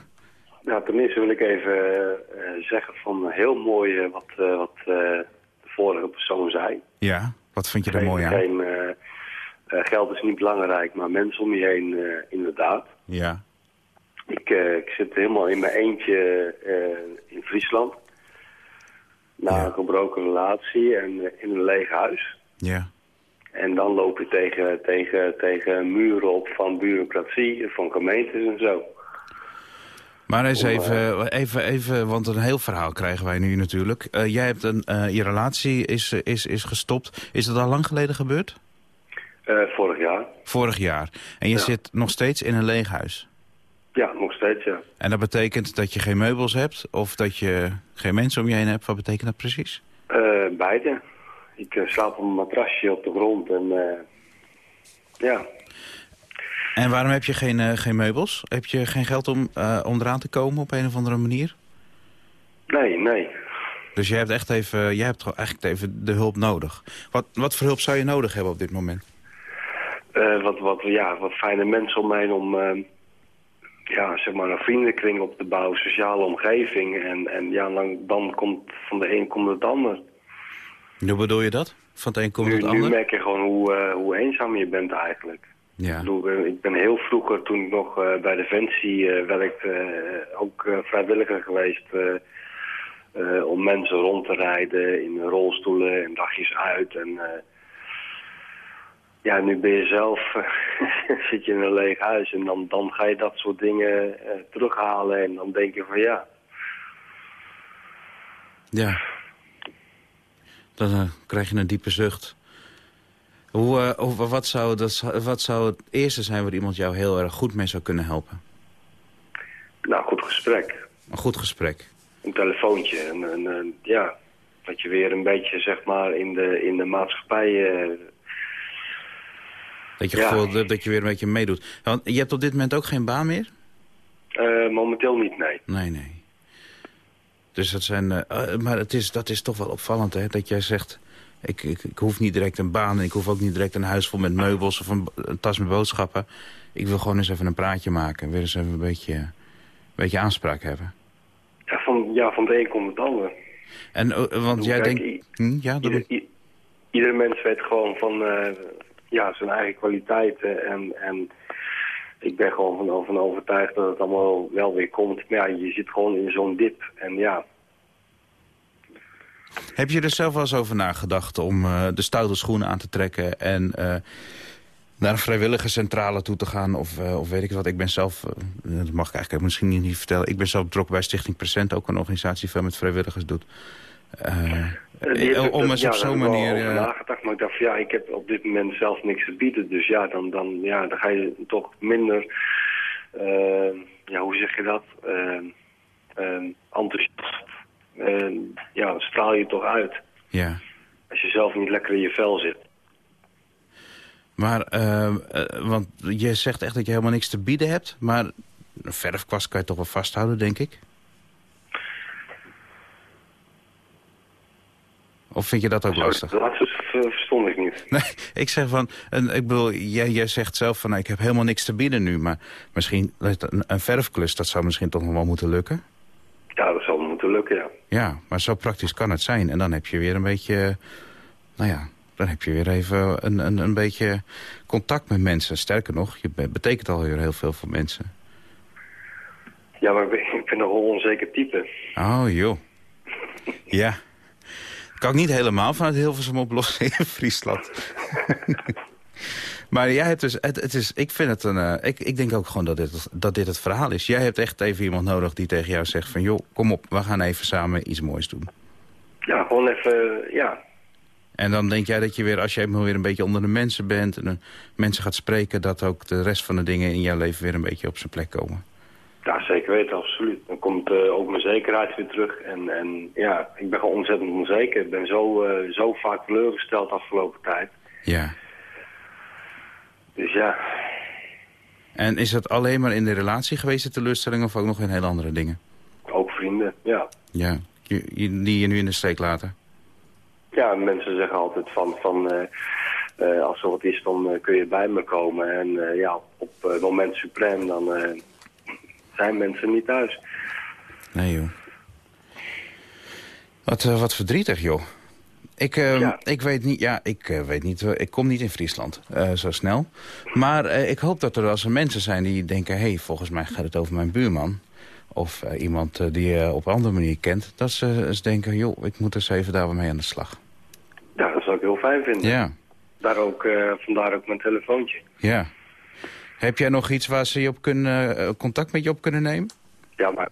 Nou, tenminste wil ik even eh, zeggen van heel mooi eh, wat, eh, wat eh, de vorige persoon zei. Ja, wat vind je er mooi aan? Geen, eh, eh, geld is niet belangrijk, maar mensen om je heen eh, inderdaad. Ja, Ik, eh, ik zit helemaal in mijn eentje eh, in Friesland. Na Ja. een gebroken relatie en eh, in een leeg huis. ja. En dan loop je tegen, tegen, tegen muren op van bureaucratie, van gemeentes en zo. Maar eens even, even, even, want een heel verhaal krijgen wij nu natuurlijk. Eh, jij hebt een, eh, je relatie is, is, is gestopt. Is dat al lang geleden gebeurd? Eh, vorig jaar. Vorig jaar. En je Ja. zit nog steeds in een leeg huis. Ja, nog steeds, ja. En dat betekent dat je geen meubels hebt of dat je geen mensen om je heen hebt. Wat betekent dat precies? Beide. Ik slaap op een matrasje op de grond en ja, En waarom heb je geen, eh, geen meubels? Heb je geen geld om, eh, om eraan te komen op een of andere manier? nee, nee. Dus je hebt echt even, jij hebt eigenlijk even de hulp nodig. Wat, wat voor hulp zou je nodig hebben op dit moment? Eh, wat, wat, ja, wat fijne mensen om om eh, ja, zeg maar een vriendenkring op te bouwen, sociale omgeving. En, en ja, dan, dan komt van de een komt het ander. Hoe bedoel je dat? Van het een komt Nu, het nu ander? merk je gewoon hoe, eh, hoe eenzaam je bent eigenlijk. Ik, bedoel, eh, ik ben heel vroeger, toen ik nog eh, bij Defensie eh, werkte, eh, ook eh, vrijwilliger geweest... eh, eh, om mensen rond te rijden in rolstoelen en dagjes uit. En, eh, ja, nu ben je zelf, zit je in een leeg huis en dan, dan ga je dat soort dingen eh, terughalen. En dan denk je van ja, Ja. Dan krijg je een diepe zucht. Hoe, eh, hoe- wat, zou dat, wat zou het eerste zijn waar iemand jou heel erg goed mee zou kunnen helpen? nou goed gesprek. Een goed gesprek. Een telefoontje. En, en, en, ja, dat je weer een beetje zeg maar in de, in de maatschappij... eh, Dat je Ja. gevoel hebt dat je weer een beetje meedoet. Want je hebt op dit moment ook geen baan meer? eh, momenteel niet, nee. Nee, nee. Dus dat zijn... maar het is, dat is toch wel opvallend, hè? Dat jij zegt... Ik, ik, ik hoef niet direct een baan en ik hoef ook niet direct een huis vol met meubels... of een, een tas met boodschappen. Ik wil gewoon eens even een praatje maken. Weer eens even een beetje, een beetje aanspraak hebben. Ja, van, ja, van de een komt het ander. En, eh, want jij Kijk, denkt... Hm, ja, Ieder, i- ieder mens weet gewoon van eh, ja, zijn eigen kwaliteiten. En, en ik ben gewoon van, van overtuigd dat het allemaal wel weer komt. Maar ja, je zit gewoon in zo'n dip. En ja, Heb je er zelf wel eens over nagedacht om eh, de stoute schoenen aan te trekken... en eh, naar een vrijwilligerscentrale toe te gaan of, eh, of weet ik wat? Ik ben zelf, dat mag ik eigenlijk misschien niet, niet vertellen... ik ben zelf betrokken bij Stichting Present, ook een organisatie die veel met vrijwilligers doet. Ik om eens ja, op zo'n heb ik wel manier... eh, nagedacht, maar ik dacht van ja, ik heb op dit moment zelf niks te bieden. Dus ja, dan, dan, ja, dan ga je toch minder, ja, hoe zeg je dat, eh, enthousiast. Eh, ja, straal je toch uit. ja. Als je zelf niet lekker in je vel zit. Maar, eh, eh, want je zegt echt dat je helemaal niks te bieden hebt... maar een verfkwast kan je toch wel vasthouden, denk ik? Of vind je dat ook lastig? Dat laatste verstond ik niet. Nee, ik zeg van, een, ik bedoel, jij, jij zegt zelf van, nou, ik heb helemaal niks te bieden nu. Maar misschien, een, een verfklus, dat zou misschien toch nog wel moeten lukken. Ja, moeten lukken, ja. Ja, maar zo praktisch kan het zijn. En dan heb je weer een beetje, nou ja, dan heb je weer even een, een, een beetje contact met mensen. Sterker nog, je be- betekent alweer heel veel voor mensen. Ja, maar ik ben, ik ben nogal onzeker type. Oh, joh. Ja. Kan ik niet helemaal vanuit Hilversum oplossen in Friesland. maar jij hebt dus, het, het is, ik vind het een, eh, ik, ik denk ook gewoon dat dit, dat dit het verhaal is. Jij hebt echt even iemand nodig die tegen jou zegt van, joh, kom op, we gaan even samen iets moois doen. Ja, gewoon even, ja. En dan denk jij dat je weer, als jij weer een beetje onder de mensen bent... en eh, mensen gaat spreken, dat ook de rest van de dingen in jouw leven weer een beetje op zijn plek komen. Ja, zeker weten, absoluut. Dan komt eh, ook mijn zekerheid weer terug. En, en ja, ik ben gewoon ontzettend onzeker. Ik ben zo, eh, zo vaak teleurgesteld de afgelopen tijd. Ja. Dus ja, En is dat alleen maar in de relatie geweest, de teleurstelling... of ook nog in heel andere dingen? ook vrienden, ja. Ja, die je nu in de steek laten. Ja, mensen zeggen altijd van, van eh, eh, als er wat is, dan eh, kun je bij me komen. En ja, op het moment suprem, dan zijn mensen niet thuis. Nee, joh. Wat, wat verdrietig, joh. Ik, eh, ik weet niet, ja, ik eh, weet niet, eh, ik kom niet in Friesland eh, zo snel. Maar ik hoop dat er als er mensen zijn die denken... hé, hey, volgens mij gaat het over mijn buurman. Of iemand die je op een andere manier kent. Dat ze eens denken, joh, ik moet eens even daar mee aan de slag. Ja, dat zou ik heel fijn vinden. Ja, Daar ook, vandaar ook mijn telefoontje. ja. Heb jij nog iets waar ze je op kunnen, contact met je op kunnen nemen? Ja, maar.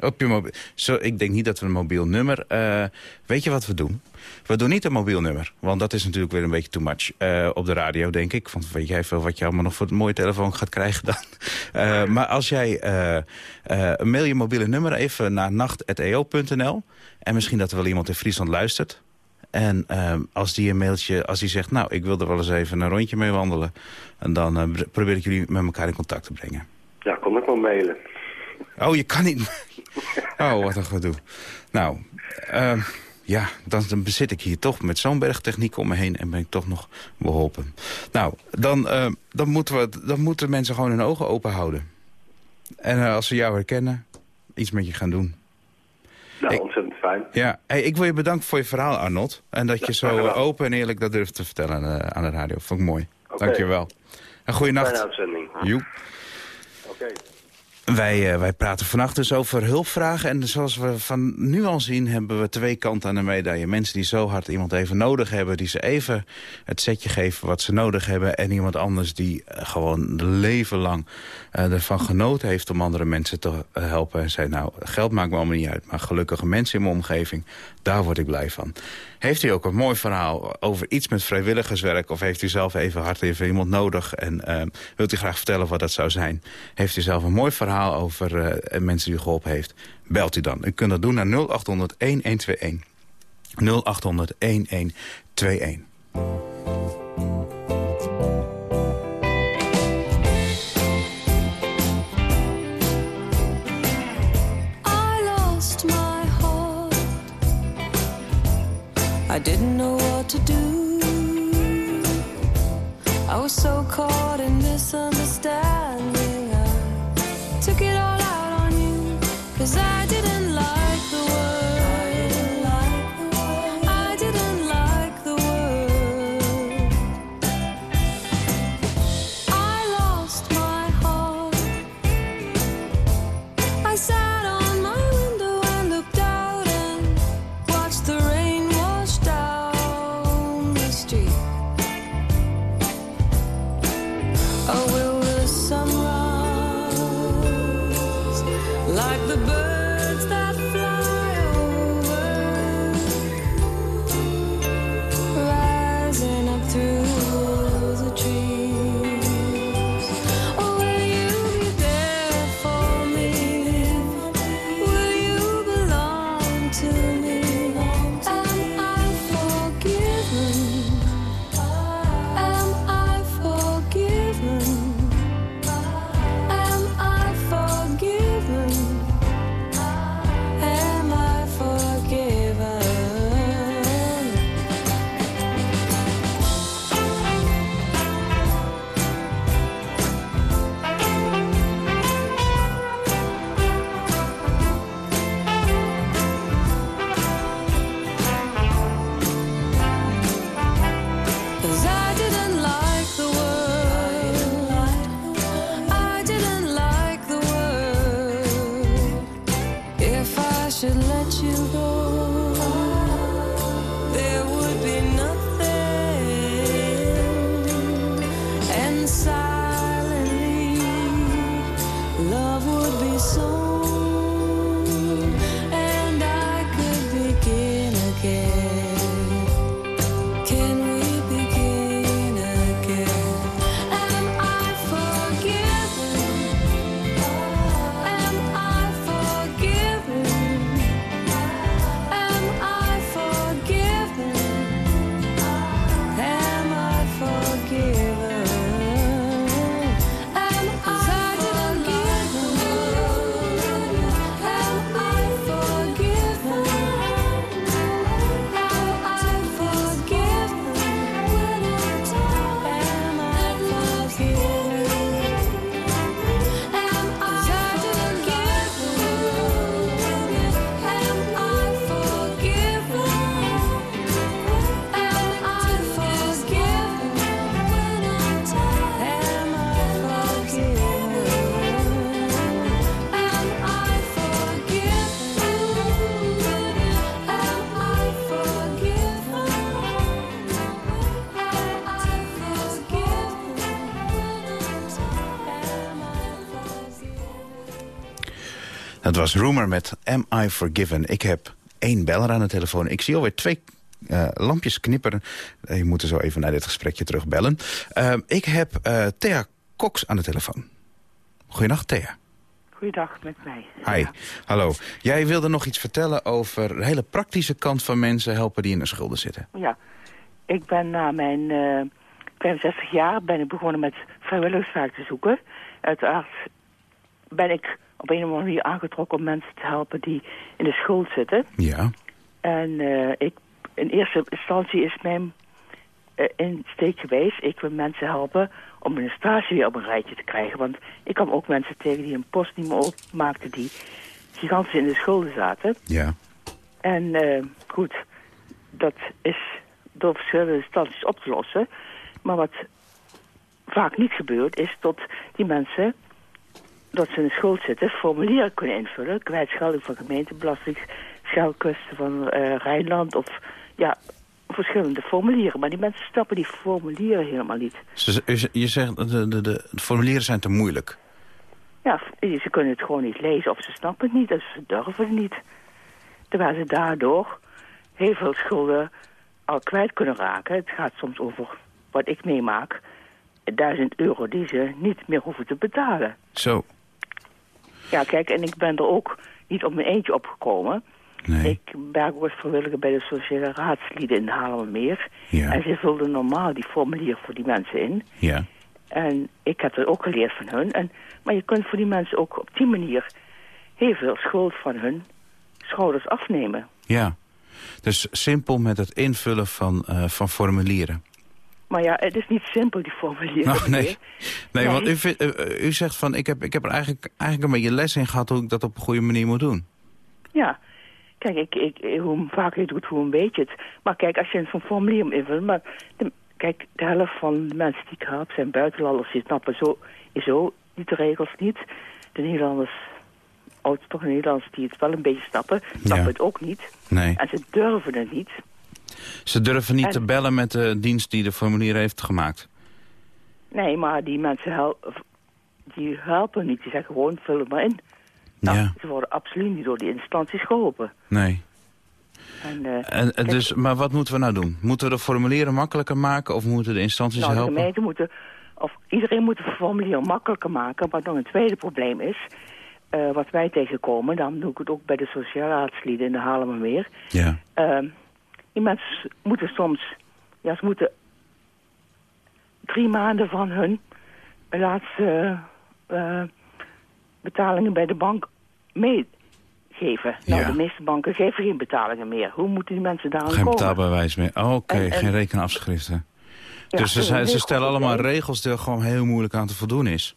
Op je mobiel. Zo, ik denk niet dat we een mobiel nummer... eh, weet je wat we doen? We doen niet een mobiel nummer. Want dat is natuurlijk weer een beetje too much eh, op de radio, denk ik. Want weet jij veel wat je allemaal nog voor een mooie telefoon gaat krijgen dan. Eh, maar als jij... mail je mobiele nummer even naar nacht.eo.nl. En misschien dat er wel iemand in Friesland luistert. En als die een mailtje, als die zegt... nou, ik wil er wel eens even een rondje mee wandelen... en dan probeer ik jullie met elkaar in contact te brengen. Ja, kon ik wel mailen. Oh, je kan niet... Oh, wat een gedoe. Nou, ehm, ja, dan, bezit ik hier toch met zo'n berg techniek om me heen... en ben ik toch nog beholpen. Nou, dan, eh, dan, moeten, we, dan moeten mensen gewoon hun ogen open houden. En eh, als ze jou herkennen, iets met je gaan doen. Nou, Ik- ontzettend fijn. Ja, hey, ik wil je bedanken voor je verhaal, Arnold. En dat je zo open en eerlijk dat durft te vertellen eh, aan de radio. Vond ik mooi. Oké. Dank je wel. Een goede nacht. Fijne uitzending. Joep. Oké. Wij, eh, wij praten vannacht dus over hulpvragen. En zoals we van nu al zien hebben we twee kanten aan de medaille. Mensen die zo hard iemand even nodig hebben... die ze even het setje geven wat ze nodig hebben. En iemand anders die eh, gewoon leven lang eh, ervan genoten heeft... om andere mensen te helpen. En zei, nou, geld maakt me allemaal niet uit. Maar gelukkige mensen in mijn omgeving, daar word ik blij van. Heeft u ook een mooi verhaal over iets met vrijwilligerswerk... of heeft u zelf even hard even iemand nodig en ehm, wilt u graag vertellen wat dat zou zijn? Heeft u zelf een mooi verhaal over eh, mensen die u geholpen heeft? Belt u dan. U kunt dat doen naar 0800 1121. 0800 1121. Didn't know what to do. I was so caught in misunderstanding. Was Rumor met Am I Forgiven. Ik heb één beller aan de telefoon. Ik zie alweer twee eh, lampjes knipperen. Eh, je moet er zo even naar dit gesprekje terugbellen. Uh, ik heb uh, Thea Cox aan de telefoon. Goedenacht, Thea. Goeiedag met mij. Hi, ja. hallo. Jij wilde nog iets vertellen over de hele praktische kant van mensen helpen die in de schulden zitten. Ja, ik ben na mijn uh, 65 jaar ben ik begonnen met vrijwilligerswerk te zoeken. Uiteraard ben ik op een of andere manier aangetrokken om mensen te helpen die in de schuld zitten. Ja. En uh, ik, in eerste instantie is mijn uh, insteek geweest, ik wil mensen helpen om hun stage weer op een rijtje te krijgen. Want ik kwam ook mensen tegen die een post niet meer opmaakten die gigantisch in de schulden zaten. Ja. En uh, goed, dat is door verschillende instanties op te lossen. Maar wat vaak niet gebeurt, is dat die mensen, dat ze in de schuld zitten, formulieren kunnen invullen. Kwijtschelding van gemeentebelasting, scheldkosten van eh, Rijnland of ja, verschillende formulieren. Maar die mensen snappen die formulieren helemaal niet. Ze- je- zegt, de, de, de, formulieren zijn te moeilijk. Ja, ze kunnen het gewoon niet lezen of ze snappen het niet of ze durven het niet. Terwijl ze daardoor heel veel schulden al kwijt kunnen raken. Het gaat soms over, wat ik meemaak, duizend euro die ze niet meer hoeven te betalen. Zo. Ja, kijk, en ik ben er ook niet op mijn eentje opgekomen. Nee. Ik werk ook vrijwilliger bij de sociale raadslieden in Haarlemmermeer. Ja. En ze vulden normaal die formulier voor die mensen in. Ja. En ik heb het ook geleerd van hun. En, maar je kunt voor die mensen ook op die manier heel veel schuld van hun schouders afnemen. Ja. Dus simpel met het invullen van, eh, van formulieren. Maar ja, het is niet simpel, die formulieren. Oh, nee. nee, want u, vindt- u zegt van, ik heb, ik heb er eigenlijk, eigenlijk een beetje les in gehad hoe ik dat op een goede manier moet doen. Ja. Kijk, ik, ik, hoe vaker je het doet, hoe weet je het. Maar kijk, als je zo'n formulier invullen... Maar de, kijk, de helft van de mensen die ik help zijn buitenlanders. Die snappen zo, zo niet de regels niet. De Nederlanders, oud toch Nederlanders die het wel een beetje snappen... snappen Ja. het ook niet. Nee. En ze durven het niet. Ze durven niet En- te bellen met de dienst die de formulieren heeft gemaakt. Nee, maar die mensen hel die helpen niet. Die zeggen gewoon, vul het maar in. Nou, Ja. Ze worden absoluut niet door die instanties geholpen. Nee. En, eh, En, kijk, dus, maar wat moeten we nou doen? Moeten we de formulieren makkelijker maken of moeten de instanties nou, de helpen? gemeente moeten, of iedereen moet het formulier makkelijker maken. Maar dan een tweede probleem is, eh, wat wij tegenkomen, dan doe ik het ook bij de sociale raadslieden in de Haarlemmermeer. Ja. Ehm, die mensen moeten soms, ja, ze moeten drie maanden van hun laatste eh, betalingen bij de bank meegeven. Nou, Ja. de meeste banken geven geen betalingen meer. Hoe moeten die mensen daar aan Geen komen? betaalbewijs meer. Oh, Oké, En- en- geen rekenafschriften. Ja, dus ze, ze stellen allemaal regels die er gewoon heel moeilijk aan te voldoen is.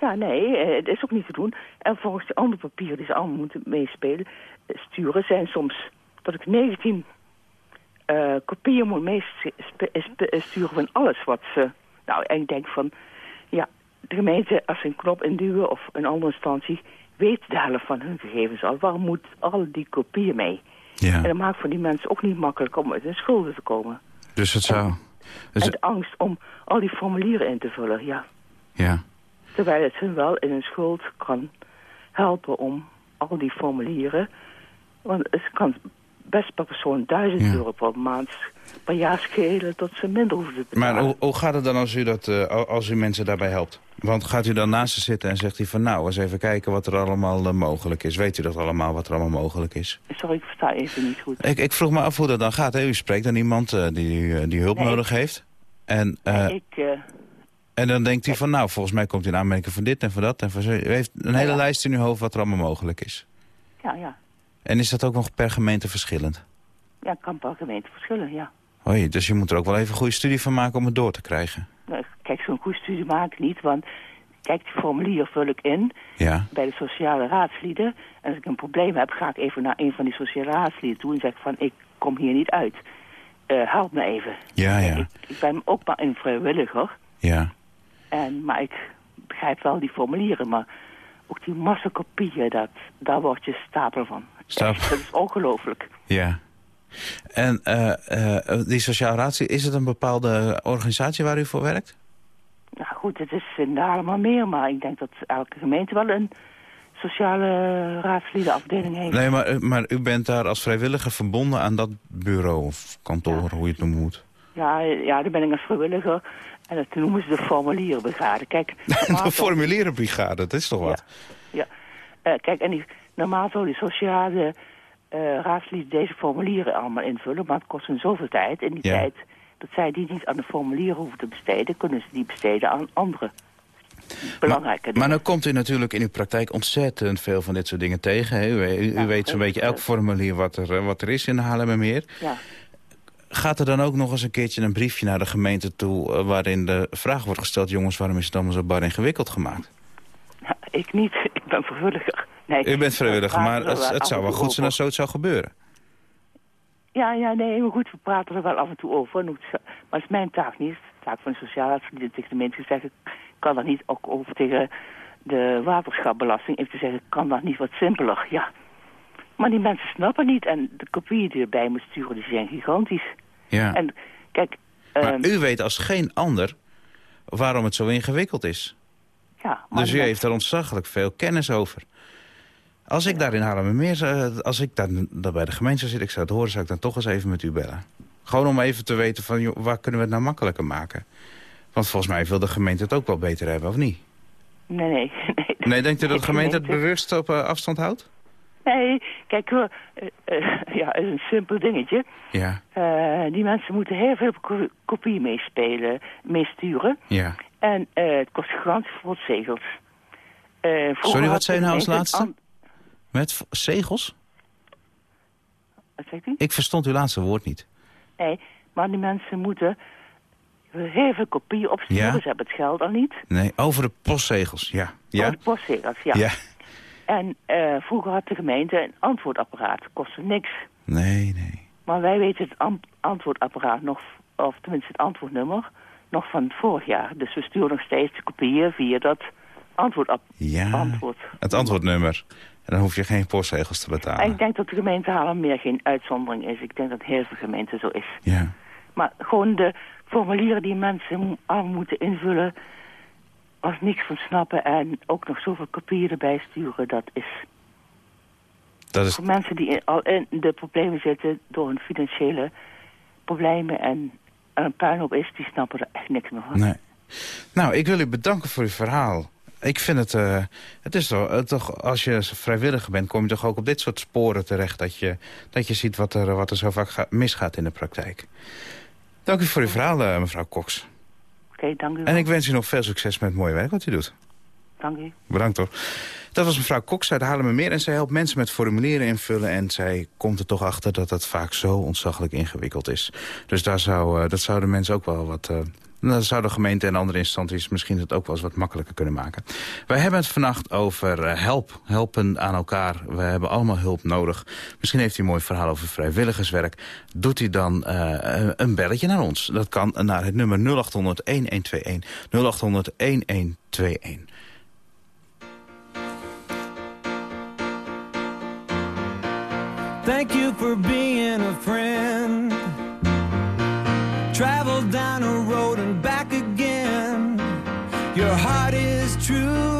Ja, nee, eh, het is ook niet te doen. En volgens de andere papieren die ze allemaal moeten meespelen, eh, sturen, zijn soms dat ik 19 eh, kopieën moet meesturen van alles wat ze... Nou, en ik denk van, ja, de gemeente, als ze een knop induwen of een andere instantie, weet de helft van hun gegevens al. Waarom moet al die kopieën mee? Ja. En dat maakt voor die mensen ook niet makkelijk om uit hun schulden te komen. Dus het zou... Dus, En de angst om al die formulieren in te vullen, ja. ja. Terwijl het hun wel in hun schuld kan helpen om al die formulieren... Want het kan best per persoon duizend Ja. euro per maand per jaar schelen... tot ze minder hoeven te betalen. Maar hoe, hoe gaat het dan als u, dat, eh, als u mensen daarbij helpt? Want gaat u dan naast ze zitten en zegt u van... nou, eens even kijken wat er allemaal eh, mogelijk is. Weet u dat allemaal, wat er allemaal mogelijk is? Sorry, ik versta even niet goed. Ik, ik vroeg me af hoe dat dan gaat. Hè? U spreekt aan iemand eh, die, die hulp Nee, nodig heeft. En, ik, en dan denkt u van, nou, volgens mij komt u in aanmerking voor dit en voor dat. En zo. U heeft een hele Ja. lijst in uw hoofd wat er allemaal mogelijk is. ja, ja. En is dat ook nog per gemeente verschillend? Ja, het kan per gemeente verschillen, ja. Oei, dus je moet er ook wel even een goede studie van maken om het door te krijgen. Nou, kijk, zo'n goede studie maak ik niet, want... Kijk, die formulier vul ik in Ja, bij de sociale raadslieden. En als ik een probleem heb, ga ik even naar een van die sociale raadslieden toe... en zeg ik van, ik kom hier niet uit. Eh, help me even. ja, ja, Ik, ik ben ook maar een vrijwilliger. ja. En, maar ik begrijp wel die formulieren. Maar ook die massakopieën, dat, daar word je stapel van. Echt, Dat is ongelooflijk. Ja. En eh, eh, die sociaal raad, is het een bepaalde organisatie waar u voor werkt? Nou goed, het is in allemaal meer. Maar ik denk dat elke gemeente wel een sociale raadsliedenafdeling heeft. Nee, maar, eh, maar u bent daar als vrijwilliger verbonden aan dat bureau of kantoor, hoe je het noemen moet. Ja, ja, daar ben ik als vrijwilliger. En dat noemen ze de formulierenbrigade. Kijk, De formulierenbrigade, dat is toch wat? Ja. Kijk, en die, normaal zou die sociale eh raadslieden deze formulieren allemaal invullen, maar het kost hun zoveel tijd. In die Ja. tijd dat zij die niet aan de formulieren hoeven te besteden, kunnen ze die besteden aan andere belangrijke Maar dingen. dan komt u natuurlijk in uw praktijk ontzettend veel van dit soort dingen tegen. Hè? U, u, weet zo'n beetje elk formulier wat er, eh, wat er is in de Haarlemmermeer. Ja. Gaat er dan ook nog eens een keertje een briefje naar de gemeente toe... eh, waarin de vraag wordt gesteld... jongens, waarom is het allemaal zo bar ingewikkeld gemaakt? Ja, ik niet, ik ben vrijwilliger. Nee, U bent vrijwilliger, maar het, het zou wel goed zijn als zoiets zou gebeuren. Ja, ja, nee, maar goed, we praten er wel af en toe over. Maar het is mijn taak niet, het is de vaak van de sociale die tegen de mensen zeggen, kan dat niet, ook over tegen de waterschapbelasting, even te zeggen, kan dat niet wat simpeler? Ja. Maar die mensen snappen niet en de kopieën die erbij moet sturen, die zijn gigantisch. Ja. En kijk, maar ehm, u weet als geen ander waarom het zo ingewikkeld is. Ja, maar Dus u heeft er ontzaglijk veel kennis over. Als ik daar in Haarlemmermeer, als ik daar, daar bij de gemeente zitten, ik zou het horen, zou ik dan toch eens even met u bellen. Gewoon om even te weten van, joh, waar kunnen we het nou makkelijker maken? Want volgens mij wil de gemeente het ook wel beter hebben, of niet? Nee, nee. Nee, Nee, denkt u dat de gemeente het bewust op eh, afstand houdt? nee kijk, eh, ja, is een simpel dingetje. Ja, die mensen moeten heel veel ko- kopie meespelen, meesturen. ja. En eh, het kost gigantisch veel zegels. Eh, Sorry, wat zei u nou als laatste? Met zegels? Wat zegt u? Ik verstond uw laatste woord niet. Nee, maar die mensen moeten heel veel kopieën opsturen. Ja? Ze hebben het geld al niet. Nee, over de postzegels, ja. Ja? Oh, de postzegels, ja. ja. En eh, vroeger had de gemeente een antwoordapparaat. Kostte niks. Nee, nee. Maar wij weten het antwoordapparaat nog, of tenminste het antwoordnummer, nog van vorig jaar. Dus we sturen nog steeds kopieën via dat antwoordapp Ja, antwoord. het antwoordnummer. En dan hoef je geen postzegels te betalen. En ik denk dat de gemeente Haarlemmermeer geen uitzondering is. Ik denk dat heel veel gemeenten zo is. Ja. Maar gewoon de formulieren die mensen al moeten invullen... als niks van snappen en ook nog zoveel kopieën erbij sturen... dat is Dat is voor mensen die in- al in de problemen zitten... door hun financiële problemen en een puinhoop is... die snappen er echt niks meer van. Nee. Nou, ik wil u bedanken voor uw verhaal. Ik vind het, eh, het is toch, eh, toch, als je vrijwilliger bent, kom je toch ook op dit soort sporen terecht. Dat je, dat je ziet wat er, wat er zo vaak ga- misgaat in de praktijk. Dank u voor uw verhaal, eh, mevrouw Cox. Oké, dank u wel. En ik wens u nog veel succes met het mooie werk wat u doet. Dank u. Bedankt hoor. Dat was mevrouw Cox uit Haarlemmermeer en zij helpt mensen met formulieren invullen... en zij komt er toch achter dat het vaak zo ontzaglijk ingewikkeld is. Dus daar zou, eh, dat zouden mensen ook wel wat... eh dan zou de gemeente en andere instanties misschien het ook wel eens wat makkelijker kunnen maken. Wij hebben het vannacht over eh, help, helpen aan elkaar. We hebben allemaal hulp nodig. Misschien heeft u een mooi verhaal over vrijwilligerswerk. Doet u dan een belletje naar ons. Dat kan naar het nummer 0800 1121. Thank you for being a friend. Travel down a road and back again. Your heart is true,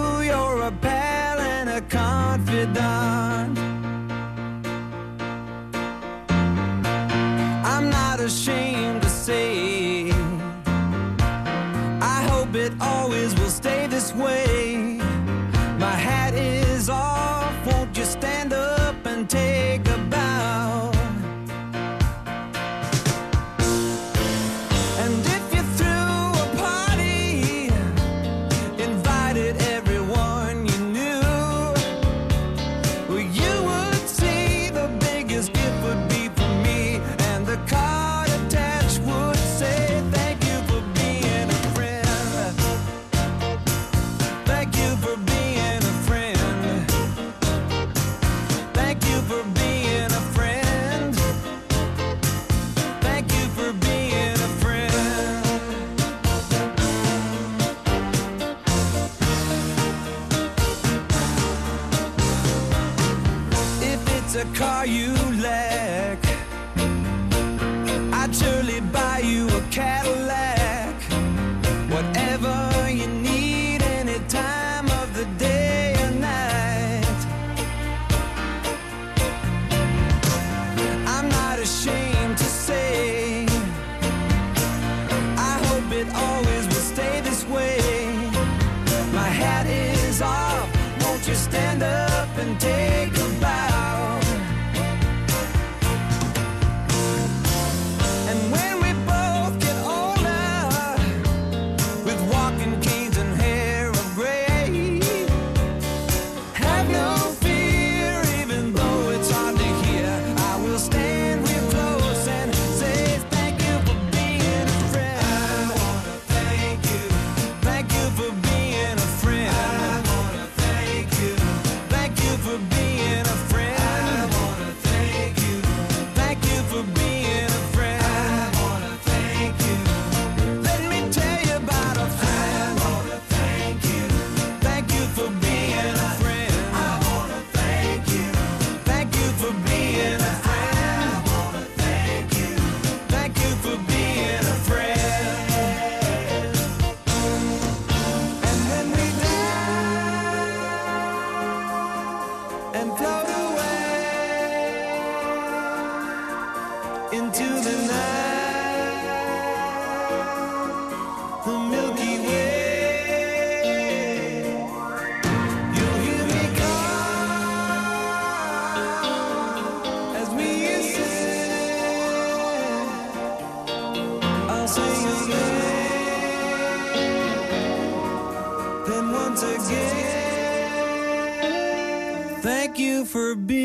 for being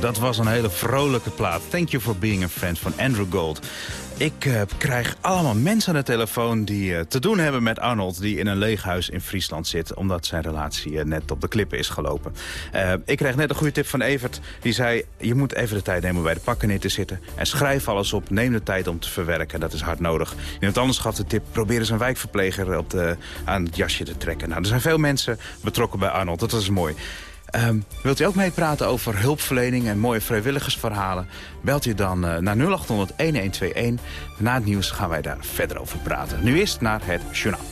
Dat was een hele vrolijke plaat. Thank you for being a friend van Andrew Gold. Ik eh, krijg allemaal mensen aan de telefoon die eh, te doen hebben met Arnold... die in een leeg huis in Friesland zit... omdat zijn relatie eh, net op de klippen is gelopen. Ik kreeg net een goede tip van Evert. Die zei, je moet even de tijd nemen om bij de pakken neer te zitten... en schrijf alles op, neem de tijd om te verwerken. Dat is hard nodig. Iemand anders gaf de tip, probeer eens een wijkverpleger op de, aan het jasje te trekken. Nou, er zijn veel mensen betrokken bij Arnold, dat is mooi. Ehm, wilt u ook meepraten over hulpverlening en mooie vrijwilligersverhalen? Belt u dan eh, naar 0800 1121. Na het nieuws gaan wij daar verder over praten. Nu eerst naar het journaal.